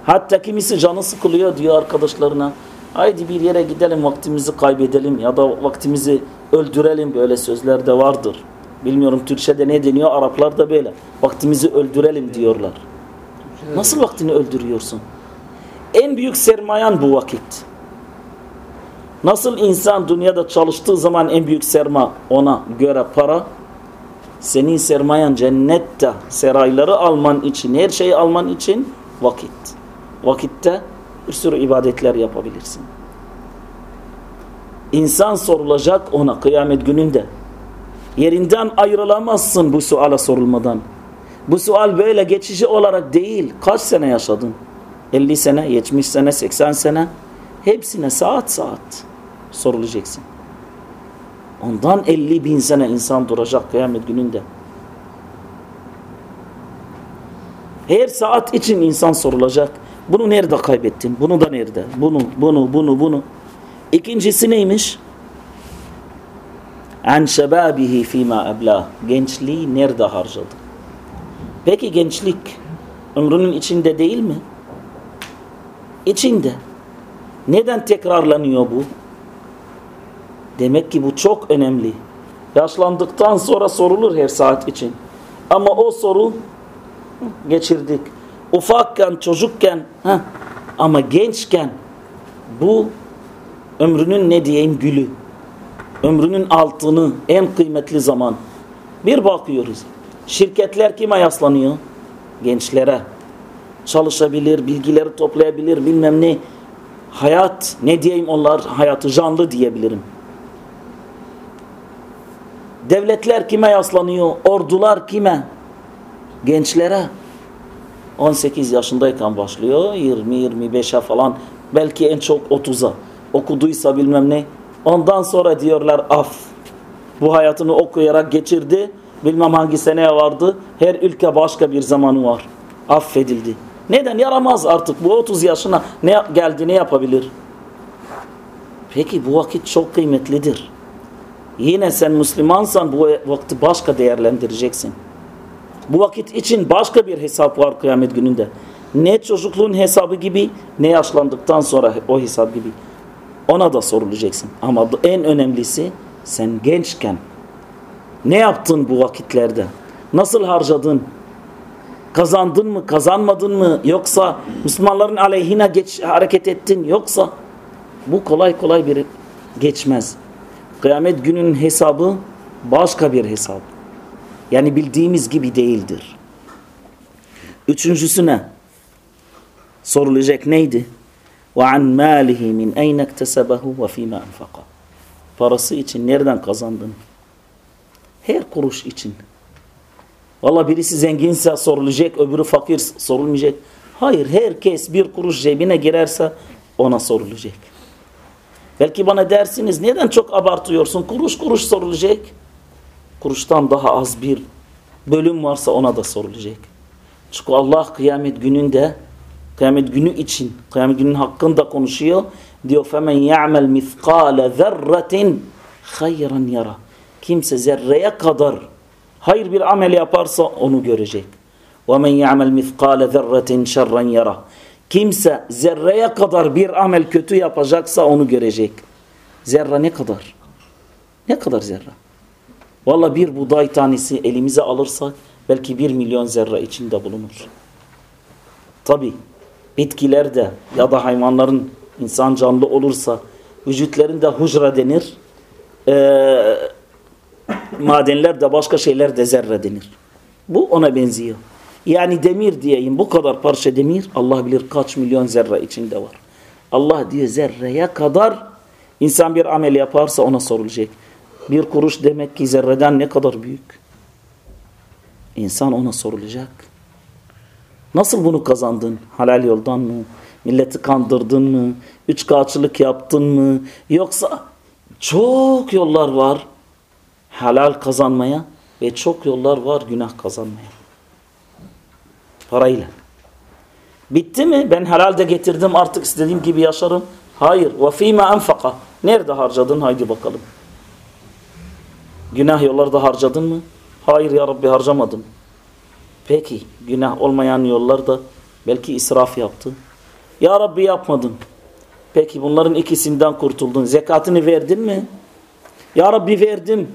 Hatta kimisi canı sıkılıyor diyor arkadaşlarına. Haydi bir yere gidelim vaktimizi kaybedelim ya da vaktimizi öldürelim böyle sözler de vardır. Bilmiyorum Türkçe'de ne deniyor Araplar da böyle. Vaktimizi öldürelim diyorlar. Nasıl vaktini öldürüyorsun? En büyük sermayen bu vakit. Nasıl insan dünyada çalıştığı zaman en büyük serma ona göre para, senin sermayen cennette serayları alman için, her şeyi alman için vakit. Vakitte bir sürü ibadetler yapabilirsin. İnsan sorulacak ona kıyamet gününde. Yerinden ayrılamazsın bu suala sorulmadan. Bu sual böyle geçici olarak değil. Kaç sene yaşadın? 50 sene, 70 sene, 80 sene. Hepsine saat saat sorulacaksın. Ondan 50 bin sene insan duracak kıyamet gününde. Her saat için insan sorulacak. Bunu nerede kaybettin? Bunu da nerede? Bunu, bunu, bunu, bunu. İkincisi neymiş? An şebabihi fîmâ eblah. Gençliği nerede harcadı? Peki gençlik ömrünün içinde değil mi? İçinde. Neden tekrarlanıyor bu? Demek ki bu çok önemli. Yaşlandıktan sonra sorulur her saat için. Ama o soru geçirdik. Ufakken, çocukken heh, ama gençken bu ömrünün ne diyeyim gülü. Ömrünün altını en kıymetli zaman. Bir bakıyoruz. Şirketler kime yaslanıyor? Gençlere. Çalışabilir, bilgileri toplayabilir, bilmem ne. Hayat, ne diyeyim onlar? Hayatı canlı diyebilirim. Devletler kime yaslanıyor? Ordular kime? Gençlere. 18 yaşındayken başlıyor. 20-25'e falan. Belki en çok 30'a. Okuduysa bilmem ne. Ondan sonra diyorlar af. Bu hayatını okuyarak geçirdi. Bilmem hangi seneye vardı. Her ülke başka bir zamanı var. Affedildi. Neden? Yaramaz artık. Bu 30 yaşına ne geldi ne yapabilir? Peki bu vakit çok kıymetlidir. Yine sen Müslümansan bu vakti başka değerlendireceksin. Bu vakit için başka bir hesap var kıyamet gününde. Ne çocukluğun hesabı gibi ne yaşlandıktan sonra o hesap gibi. Ona da sorulacaksın. Ama en önemlisi sen gençken ne yaptın bu vakitlerde? Nasıl harcadın? Kazandın mı, kazanmadın mı? Yoksa Müslümanların aleyhine geç, hareket ettin? Yoksa bu kolay kolay bir geçmez. Kıyamet günün hesabı başka bir hesap. Yani bildiğimiz gibi değildir. Üçüncüsü ne? Sorulacak neydi? ve an malihi min eyne iktesebehu ve fîme enfaka. Parası için nereden kazandın? Her kuruş için. Valla birisi zenginse sorulacak, öbürü fakir sorulmayacak. Hayır, herkes bir kuruş cebine girerse ona sorulacak. Belki bana dersiniz, neden çok abartıyorsun? Kuruş kuruş sorulacak. Kuruştan daha az bir bölüm varsa ona da sorulacak. Çünkü Allah kıyamet gününde kıyamet günü için, kıyamet günün hakkında konuşuyor. Diyor, فَمَنْ يَعْمَلْ مِثْقَالَ ذَرَّةٍ خَيْرًا yara. Kimse zerreye kadar hayır bir amel yaparsa onu görecek. وَمَنْ يَعْمَلْ مِثْقَالَ ذَرَّةٍ شَرًّا yara. Kimse zerreye kadar bir amel kötü yapacaksa onu görecek. Zerre ne kadar? Ne kadar zerre? Valla bir buğday tanesi elimize alırsak belki bir milyon zerre içinde bulunur. Tabi bitkilerde ya da hayvanların insan canlı olursa vücutlarında hücre denir. Ee, madenler başka şeyler de zerre denir. Bu ona benziyor. Yani demir diyeyim bu kadar parça demir Allah bilir kaç milyon zerre içinde var. Allah diyor zerreye kadar insan bir amel yaparsa ona sorulacak. Bir kuruş demek ki zerreden ne kadar büyük. İnsan ona sorulacak. Nasıl bunu kazandın? Halal yoldan mı? Milleti kandırdın mı? Üç kağıtçılık yaptın mı? Yoksa çok yollar var halal kazanmaya ve çok yollar var günah kazanmaya. Parayla. Bitti mi? Ben halal de getirdim artık istediğim gibi yaşarım. Hayır. وَفِيمَ اَنْفَقَ Nerede harcadın? Haydi bakalım. Günah yollarda harcadın mı? Hayır ya Rabbi harcamadım. Peki günah olmayan yollarda belki israf yaptı. Ya Rabbi yapmadın. Peki bunların ikisinden kurtuldun. Zekatını verdin mi? Ya Rabbi verdim.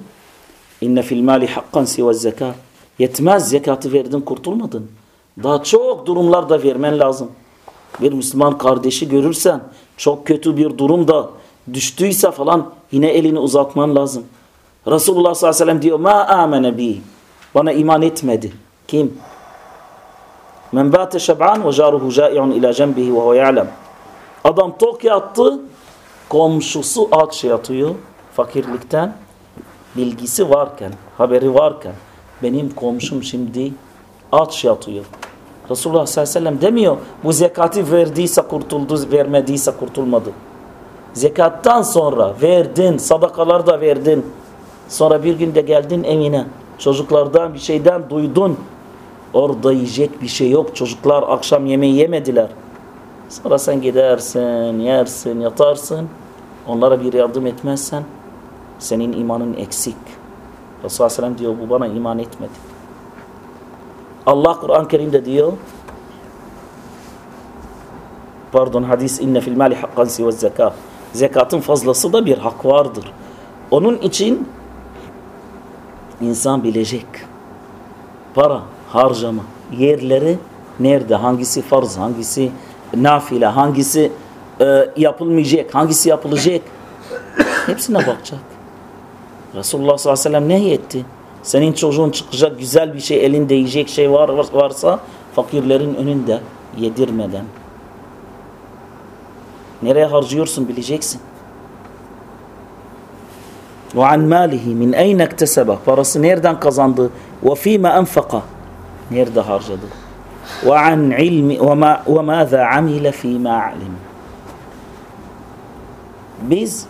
İnne fil mali hakkan siva zekat. Yetmez zekatı verdin kurtulmadın. Daha çok durumlarda vermen lazım. Bir Müslüman kardeşi görürsen çok kötü bir durumda düştüyse falan yine elini uzatman lazım. Resulullah sallallahu aleyhi ve sellem diyor ma amene bi. Bana iman etmedi. Kim? Men bate şeb'an ve jaruhu jai'un ila cembihi ve huve. Adam tok yattı, komşusu aç yatıyor fakirlikten. Bilgisi varken, haberi varken benim komşum şimdi aç yatıyor. Resulullah sallallahu aleyhi ve sellem demiyor bu zekatı verdiyse kurtuldu, vermediyse kurtulmadı. Zekattan sonra verdin, sadakalar da verdin. Sonra bir günde geldin evine. Çocuklardan bir şeyden duydun. Orada yiyecek bir şey yok. Çocuklar akşam yemeği yemediler. Sonra sen gidersin, yersin, yatarsın. Onlara bir yardım etmezsen senin imanın eksik. Resulullah Aleyhisselam diyor bu bana iman etmedi. Allah Kur'an-ı Kerim'de diyor pardon hadis inne fil mali hakkan sive zekat. Zekatın fazlası da bir hak vardır. Onun için insan bilecek. Para, harcama, yerleri nerede, hangisi farz, hangisi nafile, hangisi e, yapılmayacak, hangisi yapılacak. Hepsine bakacak. Resulullah sallallahu aleyhi ve sellem nehyetti. Senin çocuğun çıkacak güzel bir şey, elinde yiyecek şey var varsa fakirlerin önünde yedirmeden. Nereye harcıyorsun bileceksin. An malihi min eyne ektesebe parası nereden kazandı ve fîme enfaka nerede harcadı ve an ilmi ve ma ve mâzâ amile fîme alim. Biz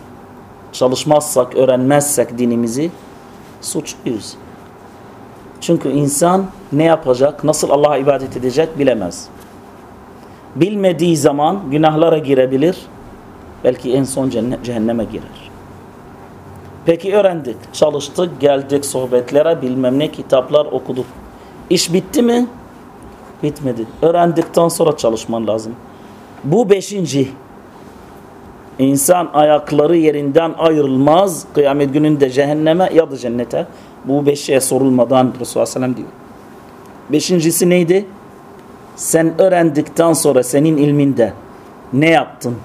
çalışmazsak öğrenmezsek dinimizi suçluyuz. Çünkü insan ne yapacak nasıl Allah'a ibadet edecek bilemez. Bilmediği zaman günahlara girebilir belki en son cehenneme girer. Peki öğrendik, çalıştık, geldik sohbetlere, bilmem ne kitaplar okuduk. İş bitti mi? Bitmedi. Öğrendikten sonra çalışman lazım. Bu beşinci. İnsan ayakları yerinden ayrılmaz. Kıyamet gününde cehenneme ya da cennete. Bu beş şeye sorulmadan Resulullah Aleyhisselam diyor. Beşincisi neydi? Sen öğrendikten sonra senin ilminde ne yaptın?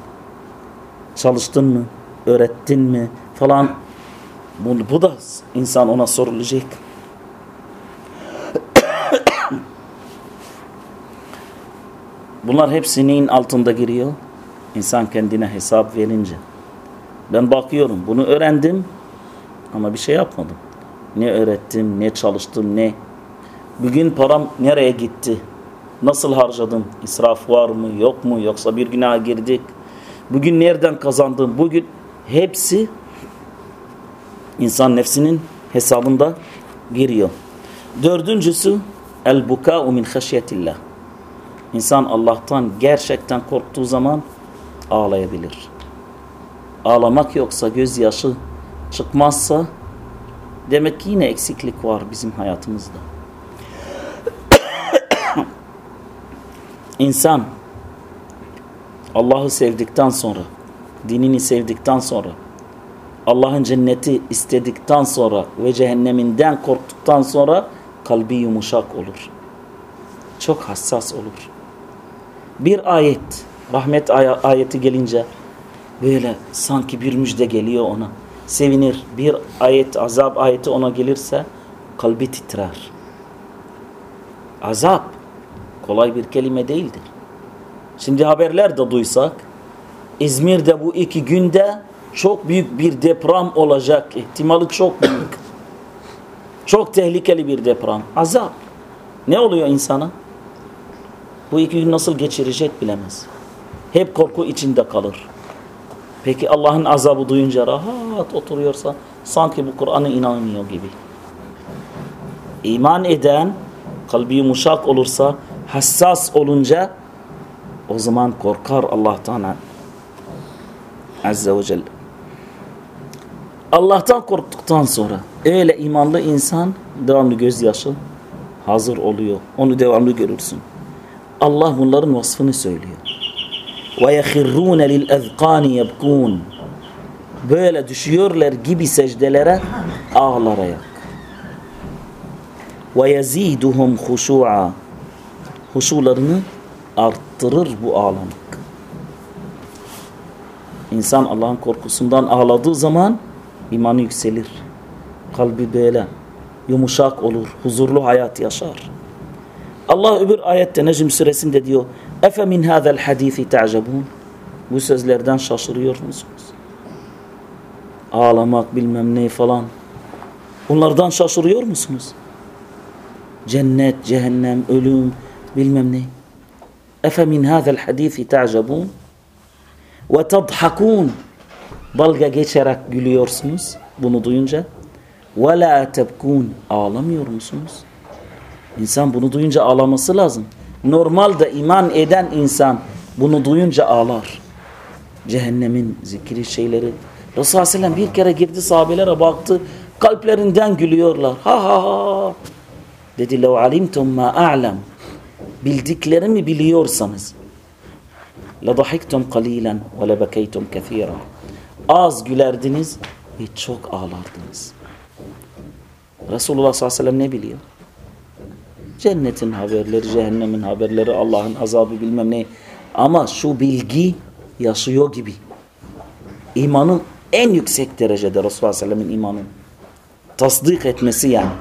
Çalıştın mı? Öğrettin mi? Falan bu, bu da insan ona sorulacak. Bunlar hepsi neyin altında giriyor? İnsan kendine hesap verince. Ben bakıyorum bunu öğrendim ama bir şey yapmadım. Ne öğrettim, ne çalıştım, ne. Bugün param nereye gitti? Nasıl harcadım? İsraf var mı, yok mu? Yoksa bir günaha girdik. Bugün nereden kazandım? Bugün hepsi insan nefsinin hesabında giriyor. Dördüncüsü el buka'u min haşyetillah. İnsan Allah'tan gerçekten korktuğu zaman ağlayabilir. Ağlamak yoksa gözyaşı çıkmazsa demek ki yine eksiklik var bizim hayatımızda. İnsan Allah'ı sevdikten sonra, dinini sevdikten sonra Allah'ın cenneti istedikten sonra ve cehenneminden korktuktan sonra kalbi yumuşak olur. Çok hassas olur. Bir ayet, rahmet ay ayeti gelince böyle sanki bir müjde geliyor ona. Sevinir. Bir ayet, azap ayeti ona gelirse kalbi titrer. Azap kolay bir kelime değildir. Şimdi haberler de duysak İzmir'de bu iki günde çok büyük bir deprem olacak. İhtimali çok büyük. Çok tehlikeli bir deprem. Azap. Ne oluyor insana? Bu iki gün nasıl geçirecek bilemez. Hep korku içinde kalır. Peki Allah'ın azabı duyunca rahat oturuyorsa sanki bu Kur'an'a inanmıyor gibi. İman eden kalbi yumuşak olursa hassas olunca o zaman korkar Allah'tan Azze ve Celle. Allah'tan korktuktan sonra öyle imanlı insan devamlı gözyaşı hazır oluyor. Onu devamlı görürsün. Allah bunların vasfını söylüyor. وَيَخِرُّونَ لِلْاَذْقَانِ يَبْكُونَ Böyle düşüyorlar gibi secdelere ağlararak. وَيَزِيدُهُمْ خُشُوعًا huşularını arttırır bu ağlamak. İnsan Allah'ın korkusundan ağladığı zaman imanı yükselir. Kalbi böyle yumuşak olur, huzurlu hayat yaşar. Allah öbür ayette Necm suresinde diyor Efe min hâzel hadîfi te'cebûn Bu sözlerden şaşırıyor musunuz? Ağlamak bilmem ne falan. Bunlardan şaşırıyor musunuz? Cennet, cehennem, ölüm bilmem ne. Efe min hâzel hadîfi te'cebûn ve tadhakûn Dalga geçerek gülüyorsunuz bunu duyunca. Ve la tebkûn Ağlamıyor musunuz? İnsan bunu duyunca ağlaması lazım. Normalde iman eden insan bunu duyunca ağlar. Cehennemin zikri şeyleri. Resulullah sellem bir kere girdi sahabelere baktı. Kalplerinden gülüyorlar. Ha ha ha. Dedi lev alimtum ma a'lem. Bildiklerimi biliyorsanız. La dahiktum kalilen ve le bekeytum kethira. Az gülerdiniz ve çok ağlardınız. Resulullah sallallahu aleyhi ve sellem ne biliyor? Cennetin haberleri, cehennemin haberleri, Allah'ın azabı bilmem ne. Ama şu bilgi yaşıyor gibi. İmanın en yüksek derecede Resulullah sallallahu aleyhi ve sellem'in imanı. Tasdik etmesi yani.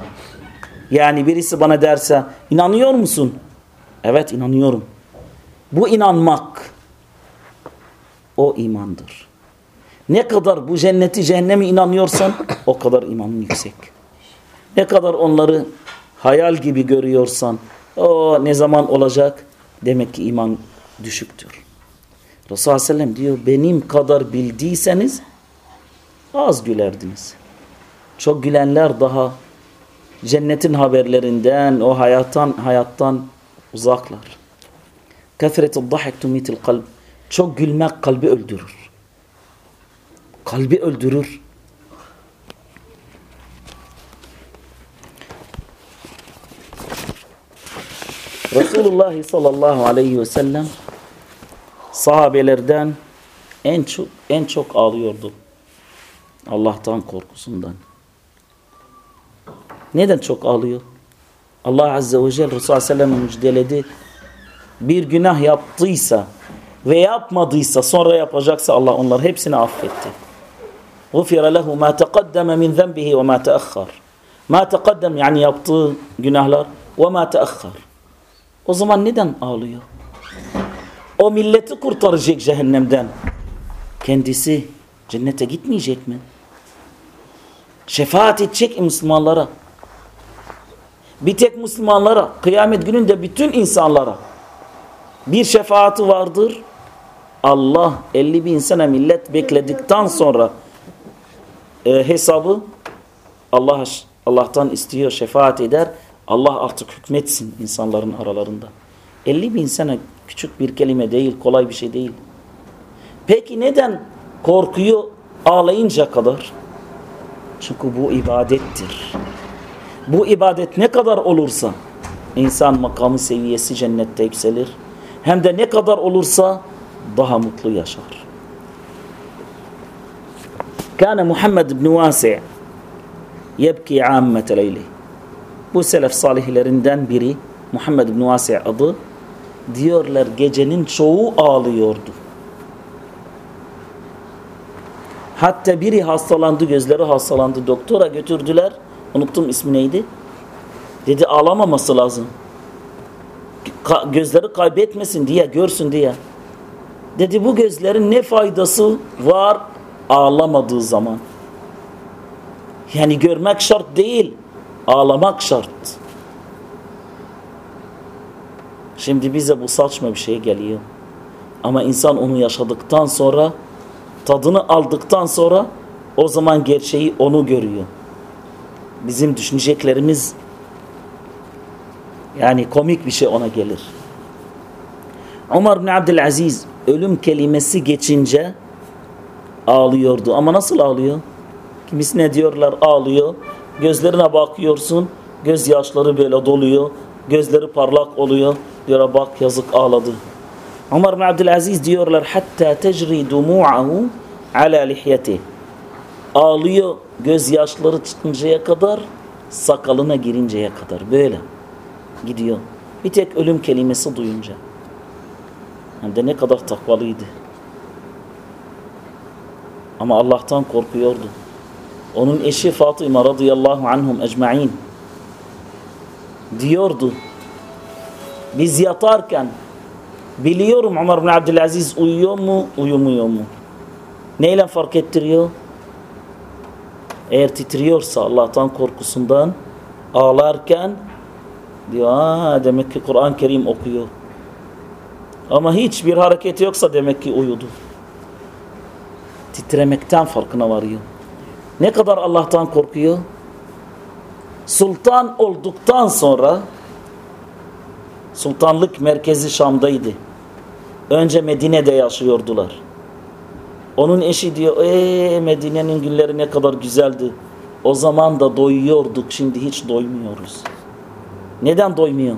Yani birisi bana derse inanıyor musun? Evet inanıyorum. Bu inanmak o imandır. Ne kadar bu cenneti cehennemi inanıyorsan o kadar imanın yüksek. Ne kadar onları hayal gibi görüyorsan o ne zaman olacak demek ki iman düşüktür. Resulullah Aleyhisselam diyor benim kadar bildiyseniz az gülerdiniz. Çok gülenler daha cennetin haberlerinden o hayattan hayattan uzaklar. Kethretul dahik tumitil kalb. Çok gülmek kalbi öldürür. Kalbi öldürür. Resulullah sallallahu aleyhi ve sellem sahabelerden en çok en çok ağlıyordu. Allah'tan korkusundan. Neden çok ağlıyor? Allah azze ve celle Resulullah sallallahu müjdeledi. Bir günah yaptıysa ve yapmadıysa sonra yapacaksa Allah onları hepsini affetti. غُفِرَ لَهُ مَا تَقَدَّمَ مِنْ ذَنْبِهِ وَمَا تَأَخَّرْ Ma teqaddem yani yaptığı günahlar ve ma teakhar. o zaman neden ağlıyor? O milleti kurtaracak cehennemden. Kendisi cennete gitmeyecek mi? Şefaat edecek Müslümanlara. Bir tek Müslümanlara, kıyamet gününde bütün insanlara bir şefaati vardır. Allah 50 bin sene millet bekledikten sonra e, hesabı Allah Allah'tan istiyor, şefaat eder. Allah artık hükmetsin insanların aralarında. 50 bin sene küçük bir kelime değil, kolay bir şey değil. Peki neden korkuyu ağlayınca kadar? Çünkü bu ibadettir. Bu ibadet ne kadar olursa insan makamı seviyesi cennette yükselir. Hem de ne kadar olursa daha mutlu yaşar. Kâne Muhammed ibn Vasi' yebki ammete leyli. Bu selef salihlerinden biri Muhammed ibn Vasi' adı diyorlar gecenin çoğu ağlıyordu. Hatta biri hastalandı, gözleri hastalandı. Doktora götürdüler. Unuttum ismi neydi? Dedi ağlamaması lazım. Ka gözleri kaybetmesin diye, görsün diye. Dedi bu gözlerin ne faydası var ağlamadığı zaman. Yani görmek şart değil, ağlamak şart. Şimdi bize bu saçma bir şey geliyor. Ama insan onu yaşadıktan sonra, tadını aldıktan sonra o zaman gerçeği onu görüyor. Bizim düşüneceklerimiz yani komik bir şey ona gelir. Umar bin Abdülaziz ölüm kelimesi geçince ağlıyordu. Ama nasıl ağlıyor? Kimisine diyorlar ağlıyor. Gözlerine bakıyorsun. Gözyaşları böyle doluyor. Gözleri parlak oluyor. Diyor bak yazık ağladı. Umar bin Abdülaziz diyorlar hatta tecri dumu'ahu ala lihyeti. Ağlıyor gözyaşları çıkıncaya kadar sakalına girinceye kadar böyle gidiyor. Bir tek ölüm kelimesi duyunca. Hem de ne kadar takvalıydı. Ama Allah'tan korkuyordu. Onun eşi Fatıma radıyallahu anhum ecmain diyordu. Biz yatarken biliyorum Ömer bin Abdülaziz uyuyor mu, uyumuyor mu? Neyle fark ettiriyor? Eğer titriyorsa Allah'tan korkusundan ağlarken diyor ha demek ki Kur'an-ı Kerim okuyor. Ama hiçbir hareketi yoksa demek ki uyudu. Titremekten farkına varıyor. Ne kadar Allah'tan korkuyor? Sultan olduktan sonra sultanlık merkezi Şam'daydı. Önce Medine'de yaşıyordular. Onun eşi diyor eee Medine'nin günleri ne kadar güzeldi. O zaman da doyuyorduk şimdi hiç doymuyoruz. Neden doymuyor?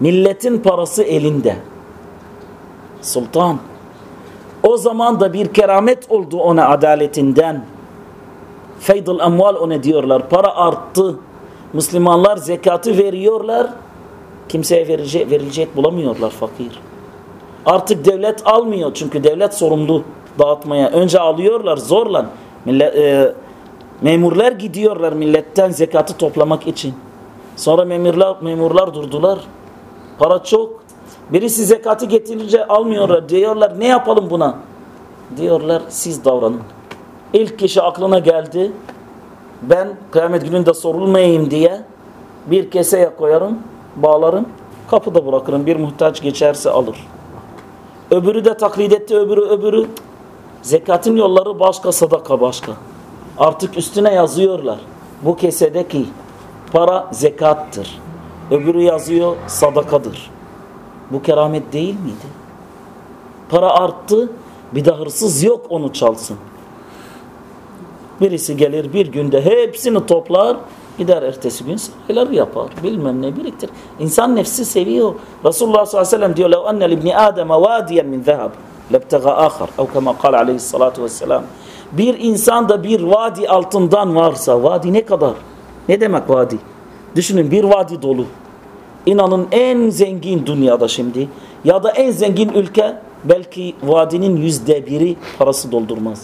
Milletin parası elinde. Sultan. O zaman da bir keramet oldu ona adaletinden. Feydul emval ona diyorlar. Para arttı. Müslümanlar zekatı veriyorlar. Kimseye verecek, verilecek bulamıyorlar fakir. Artık devlet almıyor çünkü devlet sorumlu dağıtmaya. Önce alıyorlar zorla. Millet, e, memurlar gidiyorlar milletten zekatı toplamak için. Sonra memurlar, memurlar durdular. Para çok. Birisi zekatı getirince almıyorlar. Diyorlar ne yapalım buna? Diyorlar siz davranın. İlk kişi aklına geldi. Ben kıyamet gününde sorulmayayım diye bir keseye koyarım, bağlarım, kapıda bırakırım. Bir muhtaç geçerse alır. Öbürü de taklit etti, öbürü öbürü. Zekatın yolları başka, sadaka başka. Artık üstüne yazıyorlar. Bu kesedeki para zekattır. Öbürü yazıyor sadakadır. Bu keramet değil miydi? Para arttı, bir de hırsız yok onu çalsın. Birisi gelir bir günde hepsini toplar, gider ertesi gün sayılar yapar. Bilmem ne biriktir. İnsan nefsi seviyor. Resulullah sallallahu aleyhi ve sellem diyor لو أن لابن آدم واديا من ذهب لابتغى آخر أو كما قال عليه الصلاة والسلام bir insanda bir vadi altından varsa vadi ne kadar? Ne demek vadi? Düşünün bir vadi dolu. İnanın en zengin dünyada şimdi ya da en zengin ülke belki vadinin yüzde biri parası doldurmaz.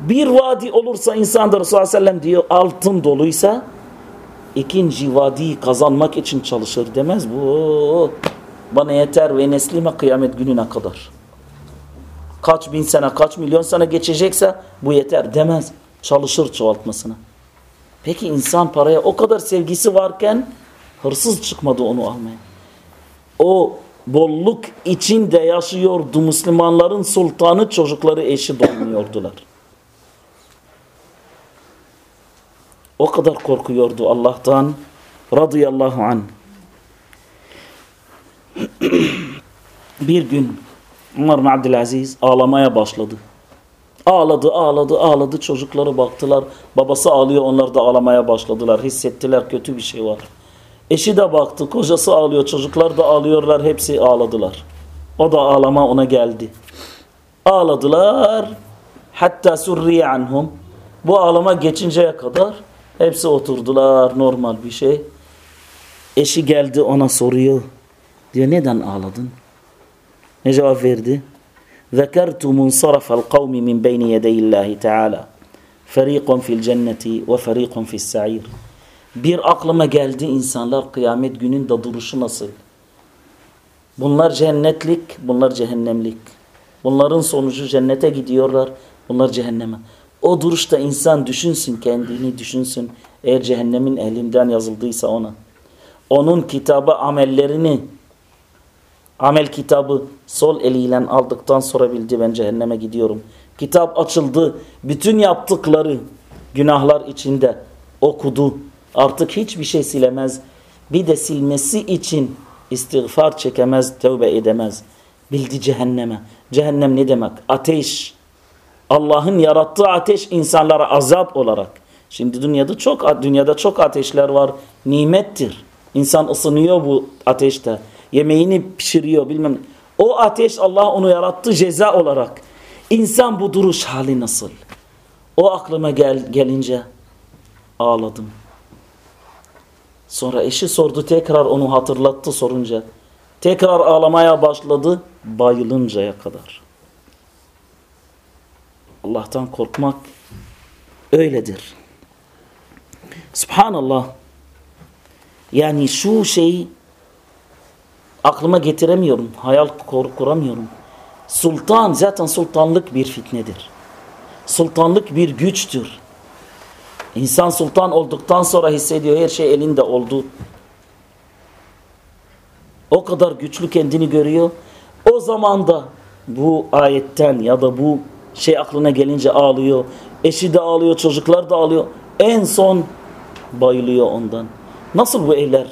Bir vadi olursa insanda Resulullah sellem diyor altın doluysa ikinci vadiyi kazanmak için çalışır demez bu. Bana yeter ve neslime kıyamet gününe kadar. Kaç bin sene, kaç milyon sene geçecekse bu yeter demez. Çalışır çoğaltmasına. Peki insan paraya o kadar sevgisi varken hırsız çıkmadı onu almaya. O bolluk içinde yaşıyordu Müslümanların sultanı çocukları eşi dolmuyordular. O kadar korkuyordu Allah'tan radıyallahu an. Bir gün Umar bin Abdülaziz ağlamaya başladı. Ağladı, ağladı, ağladı. Çocukları baktılar. Babası ağlıyor, onlar da ağlamaya başladılar. Hissettiler kötü bir şey var. Eşi de baktı, kocası ağlıyor, çocuklar da ağlıyorlar. Hepsi ağladılar. O da ağlama ona geldi. Ağladılar. Hatta surriye anhum. Bu ağlama geçinceye kadar hepsi oturdular. Normal bir şey. Eşi geldi ona soruyor. Diyor neden ağladın? Ne cevap verdi? ذكرت منصرف القوم من بين يدي الله تعالى فريق في الجنة وفريق في السعير bir aklıma geldi insanlar kıyamet gününde duruşu nasıl? Bunlar cennetlik, bunlar cehennemlik. Bunların sonucu cennete gidiyorlar, bunlar cehenneme. O duruşta insan düşünsün kendini düşünsün. Eğer cehennemin ehlinden yazıldıysa ona. Onun kitabı amellerini amel kitabı sol eliyle aldıktan sonra bildi ben cehenneme gidiyorum. Kitap açıldı. Bütün yaptıkları günahlar içinde okudu. Artık hiçbir şey silemez. Bir de silmesi için istiğfar çekemez, tövbe edemez. Bildi cehenneme. Cehennem ne demek? Ateş. Allah'ın yarattığı ateş insanlara azap olarak. Şimdi dünyada çok dünyada çok ateşler var. Nimettir. İnsan ısınıyor bu ateşte. Yemeğini pişiriyor bilmem. O ateş Allah onu yarattı ceza olarak. İnsan bu duruş hali nasıl? O aklıma gel, gelince ağladım. Sonra eşi sordu tekrar onu hatırlattı sorunca. Tekrar ağlamaya başladı bayılıncaya kadar. Allah'tan korkmak öyledir. Subhanallah. Yani şu şeyi aklıma getiremiyorum. Hayal kur kuramıyorum. Sultan zaten sultanlık bir fitnedir. Sultanlık bir güçtür. İnsan sultan olduktan sonra hissediyor her şey elinde oldu. O kadar güçlü kendini görüyor. O zaman da bu ayetten ya da bu şey aklına gelince ağlıyor. Eşi de ağlıyor, çocuklar da ağlıyor. En son bayılıyor ondan. Nasıl bu evler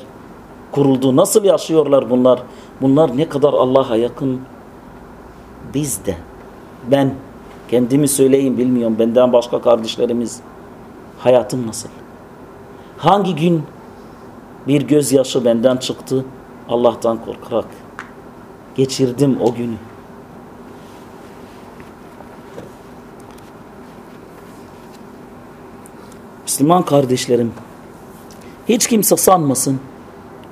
kuruldu? Nasıl yaşıyorlar bunlar? Bunlar ne kadar Allah'a yakın? Biz de. Ben kendimi söyleyeyim bilmiyorum. Benden başka kardeşlerimiz hayatım nasıl? Hangi gün bir gözyaşı benden çıktı? Allah'tan korkarak geçirdim o günü. Müslüman kardeşlerim, hiç kimse sanmasın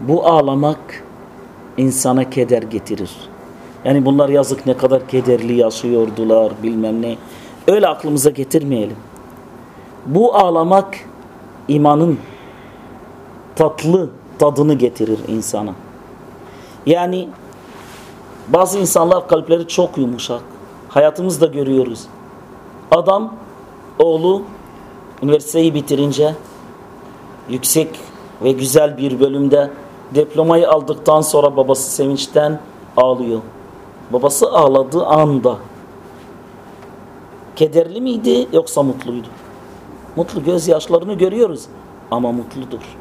bu ağlamak insana keder getirir. Yani bunlar yazık ne kadar kederli yaşıyordular bilmem ne. Öyle aklımıza getirmeyelim. Bu ağlamak imanın tatlı tadını getirir insana. Yani bazı insanlar kalpleri çok yumuşak. Hayatımızda görüyoruz. Adam oğlu üniversiteyi bitirince yüksek ve güzel bir bölümde diplomayı aldıktan sonra babası sevinçten ağlıyor. Babası ağladığı anda kederli miydi yoksa mutluydu? Mutlu gözyaşlarını görüyoruz ama mutludur.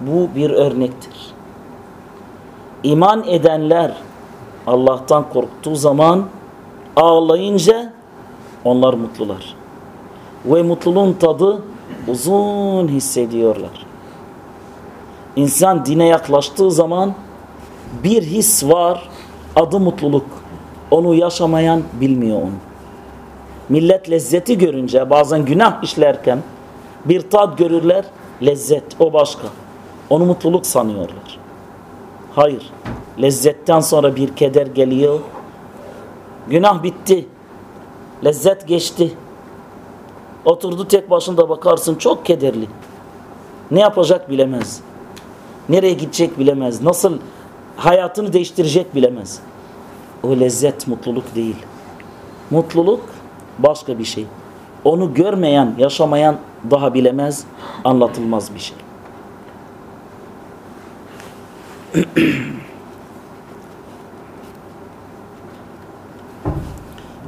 Bu bir örnektir. İman edenler Allah'tan korktuğu zaman ağlayınca onlar mutlular. Ve mutluluğun tadı uzun hissediyorlar. İnsan dine yaklaştığı zaman bir his var adı mutluluk. Onu yaşamayan bilmiyor onu. Millet lezzeti görünce bazen günah işlerken bir tat görürler lezzet o başka. Onu mutluluk sanıyorlar. Hayır. Lezzetten sonra bir keder geliyor. Günah bitti. Lezzet geçti. Oturdu tek başında bakarsın çok kederli. Ne yapacak bilemez. Nereye gidecek bilemez. Nasıl hayatını değiştirecek bilemez. O lezzet mutluluk değil. Mutluluk başka bir şey. Onu görmeyen, yaşamayan daha bilemez, anlatılmaz bir şey.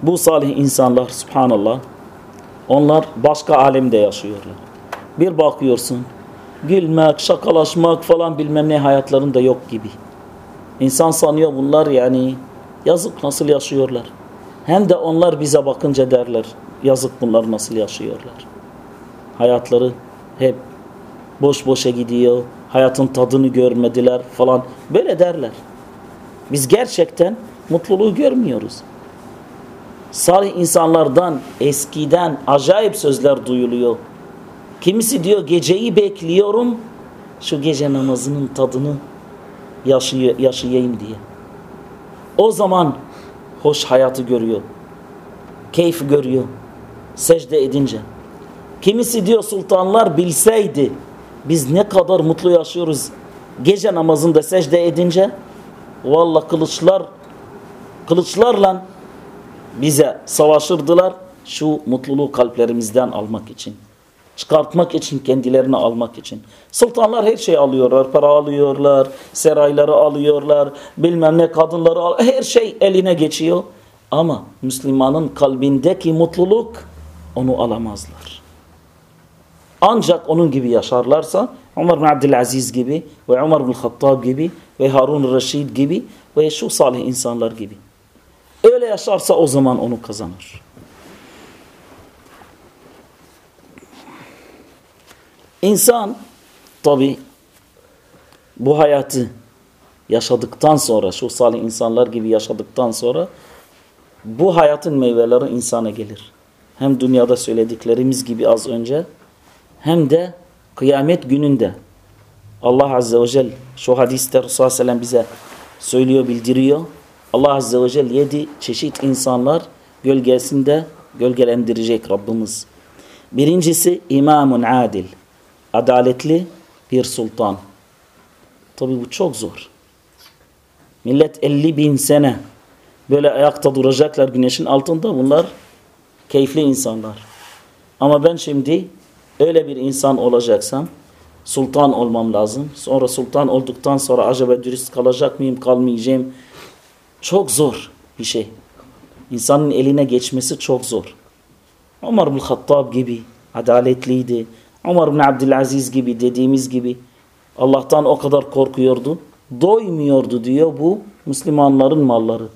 Bu salih insanlar subhanallah onlar başka alemde yaşıyorlar. Bir bakıyorsun gülmek, şakalaşmak falan bilmem ne hayatlarında yok gibi. İnsan sanıyor bunlar yani yazık nasıl yaşıyorlar. Hem de onlar bize bakınca derler yazık bunlar nasıl yaşıyorlar. Hayatları hep boş boşa gidiyor. Hayatın tadını görmediler falan. Böyle derler. Biz gerçekten mutluluğu görmüyoruz. Salih insanlardan eskiden acayip sözler duyuluyor. Kimisi diyor geceyi bekliyorum şu gece namazının tadını yaşay yaşayayım diye. O zaman hoş hayatı görüyor. Keyif görüyor. Secde edince. Kimisi diyor sultanlar bilseydi biz ne kadar mutlu yaşıyoruz gece namazında secde edince valla kılıçlar kılıçlarla bize savaşırdılar şu mutluluğu kalplerimizden almak için. Çıkartmak için, kendilerini almak için. Sultanlar her şeyi alıyorlar. Para alıyorlar, serayları alıyorlar, bilmem ne kadınları al her şey eline geçiyor. Ama Müslümanın kalbindeki mutluluk onu alamazlar. Ancak onun gibi yaşarlarsa Ömer bin Abdülaziz gibi ve Ömer bin Hattab gibi ve Harun Reşid gibi ve şu salih insanlar gibi. Öyle yaşarsa o zaman onu kazanır. İnsan tabi bu hayatı yaşadıktan sonra şu salih insanlar gibi yaşadıktan sonra bu hayatın meyveleri insana gelir. Hem dünyada söylediklerimiz gibi az önce hem de kıyamet gününde Allah Azze ve Celle şu hadiste Resulullah bize söylüyor, bildiriyor. Allah Azze ve Celle yedi çeşit insanlar gölgesinde gölgelendirecek Rabbimiz. Birincisi imamun adil. Adaletli bir sultan. Tabi bu çok zor. Millet 50 bin sene böyle ayakta duracaklar güneşin altında. Bunlar keyifli insanlar. Ama ben şimdi öyle bir insan olacaksam sultan olmam lazım. Sonra sultan olduktan sonra acaba dürüst kalacak mıyım, kalmayacağım. Çok zor bir şey. İnsanın eline geçmesi çok zor. Ömer bin Hattab gibi adaletliydi. Ömer bin Abdülaziz gibi dediğimiz gibi Allah'tan o kadar korkuyordu. Doymuyordu diyor bu Müslümanların malları.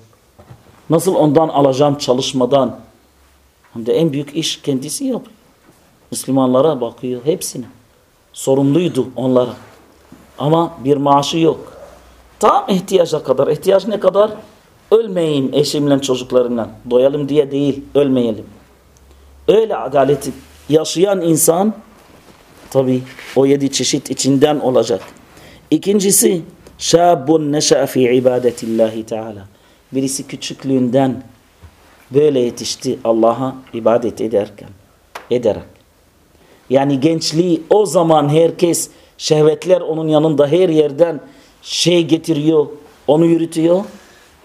Nasıl ondan alacağım çalışmadan. Hem de en büyük iş kendisi yapıyor. Müslümanlara bakıyor hepsine. Sorumluydu onlara. Ama bir maaşı yok. Tam ihtiyaca kadar. İhtiyaç ne kadar? Ölmeyeyim eşimle çocuklarımla. Doyalım diye değil, ölmeyelim. Öyle adaleti yaşayan insan tabi o yedi çeşit içinden olacak. İkincisi şabun neşe'e fi ibadetillahi teala. Birisi küçüklüğünden böyle yetişti Allah'a ibadet ederken, ederek. Yani gençliği o zaman herkes şehvetler onun yanında her yerden şey getiriyor, onu yürütüyor.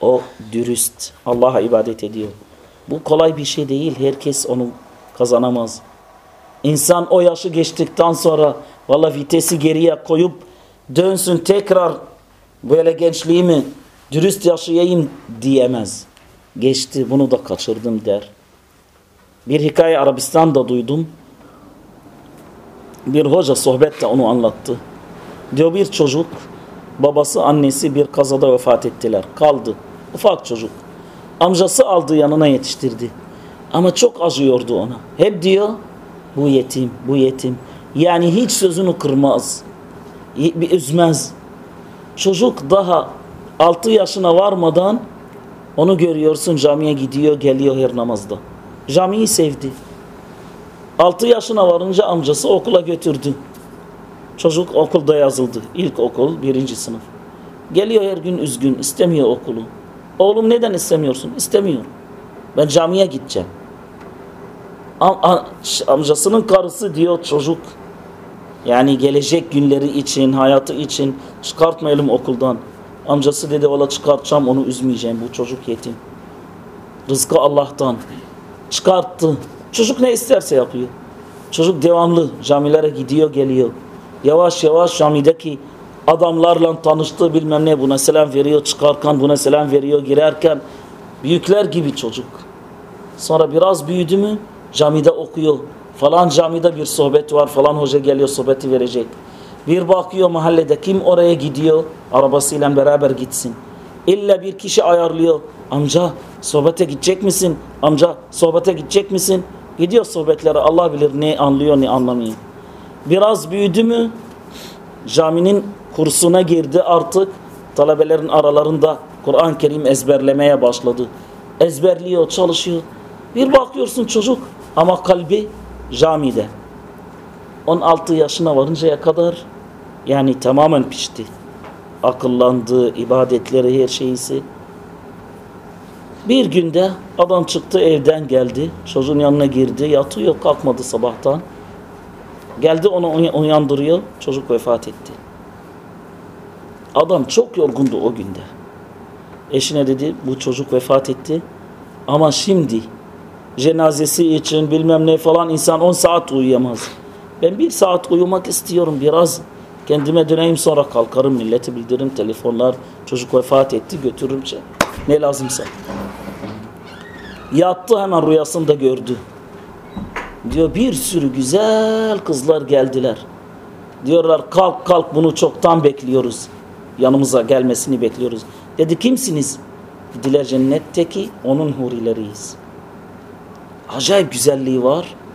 O dürüst Allah'a ibadet ediyor. Bu kolay bir şey değil. Herkes onu kazanamaz. İnsan o yaşı geçtikten sonra valla vitesi geriye koyup dönsün tekrar böyle gençliğimi dürüst yaşayayım diyemez. Geçti bunu da kaçırdım der. Bir hikaye Arabistan'da duydum. Bir hoca sohbette onu anlattı. Diyor bir çocuk babası annesi bir kazada vefat ettiler. Kaldı. Ufak çocuk. Amcası aldı yanına yetiştirdi. Ama çok acıyordu ona. Hep diyor bu yetim, bu yetim. Yani hiç sözünü kırmaz. Bir üzmez. Çocuk daha 6 yaşına varmadan onu görüyorsun camiye gidiyor geliyor her namazda. Camiyi sevdi. 6 yaşına varınca amcası okula götürdü. Çocuk okulda yazıldı. İlk okul birinci sınıf. Geliyor her gün üzgün istemiyor okulu. Oğlum neden istemiyorsun? İstemiyorum. Ben camiye gideceğim. Am amcasının karısı diyor çocuk. Yani gelecek günleri için, hayatı için çıkartmayalım okuldan. Amcası dedi valla çıkartacağım onu üzmeyeceğim. Bu çocuk yetim. Rızkı Allah'tan. Çıkarttı. Çocuk ne isterse yapıyor. Çocuk devamlı camilere gidiyor geliyor. Yavaş yavaş camideki adamlarla tanıştı bilmem ne buna selam veriyor çıkarken buna selam veriyor girerken büyükler gibi çocuk. Sonra biraz büyüdü mü camide okuyor. Falan camide bir sohbet var falan hoca geliyor sohbeti verecek. Bir bakıyor mahallede kim oraya gidiyor arabasıyla beraber gitsin. İlla bir kişi ayarlıyor. Amca sohbete gidecek misin? Amca sohbete gidecek misin? Gidiyor sohbetlere Allah bilir ne anlıyor ne anlamıyor. Biraz büyüdü mü caminin kursuna girdi artık talebelerin aralarında Kur'an-ı Kerim ezberlemeye başladı. Ezberliyor, çalışıyor. Bir bakıyorsun çocuk ama kalbi camide. 16 yaşına varıncaya kadar yani tamamen pişti. Akıllandı, ibadetleri, her şeysi. Bir günde adam çıktı evden geldi. Çocuğun yanına girdi. Yatıyor kalkmadı sabahtan. Geldi onu uyandırıyor. Çocuk vefat etti. Adam çok yorgundu o günde. Eşine dedi bu çocuk vefat etti. Ama şimdi cenazesi için bilmem ne falan insan 10 saat uyuyamaz. Ben bir saat uyumak istiyorum biraz. Kendime döneyim sonra kalkarım milleti bildiririm telefonlar. Çocuk vefat etti götürürüm şey. Ne lazımsa. Yattı hemen rüyasında gördü. Diyor bir sürü güzel kızlar geldiler. Diyorlar kalk kalk bunu çoktan bekliyoruz. Yanımıza gelmesini bekliyoruz. Dedi kimsiniz? Dediler cennetteki onun hurileriyiz. Acayip güzelliği var.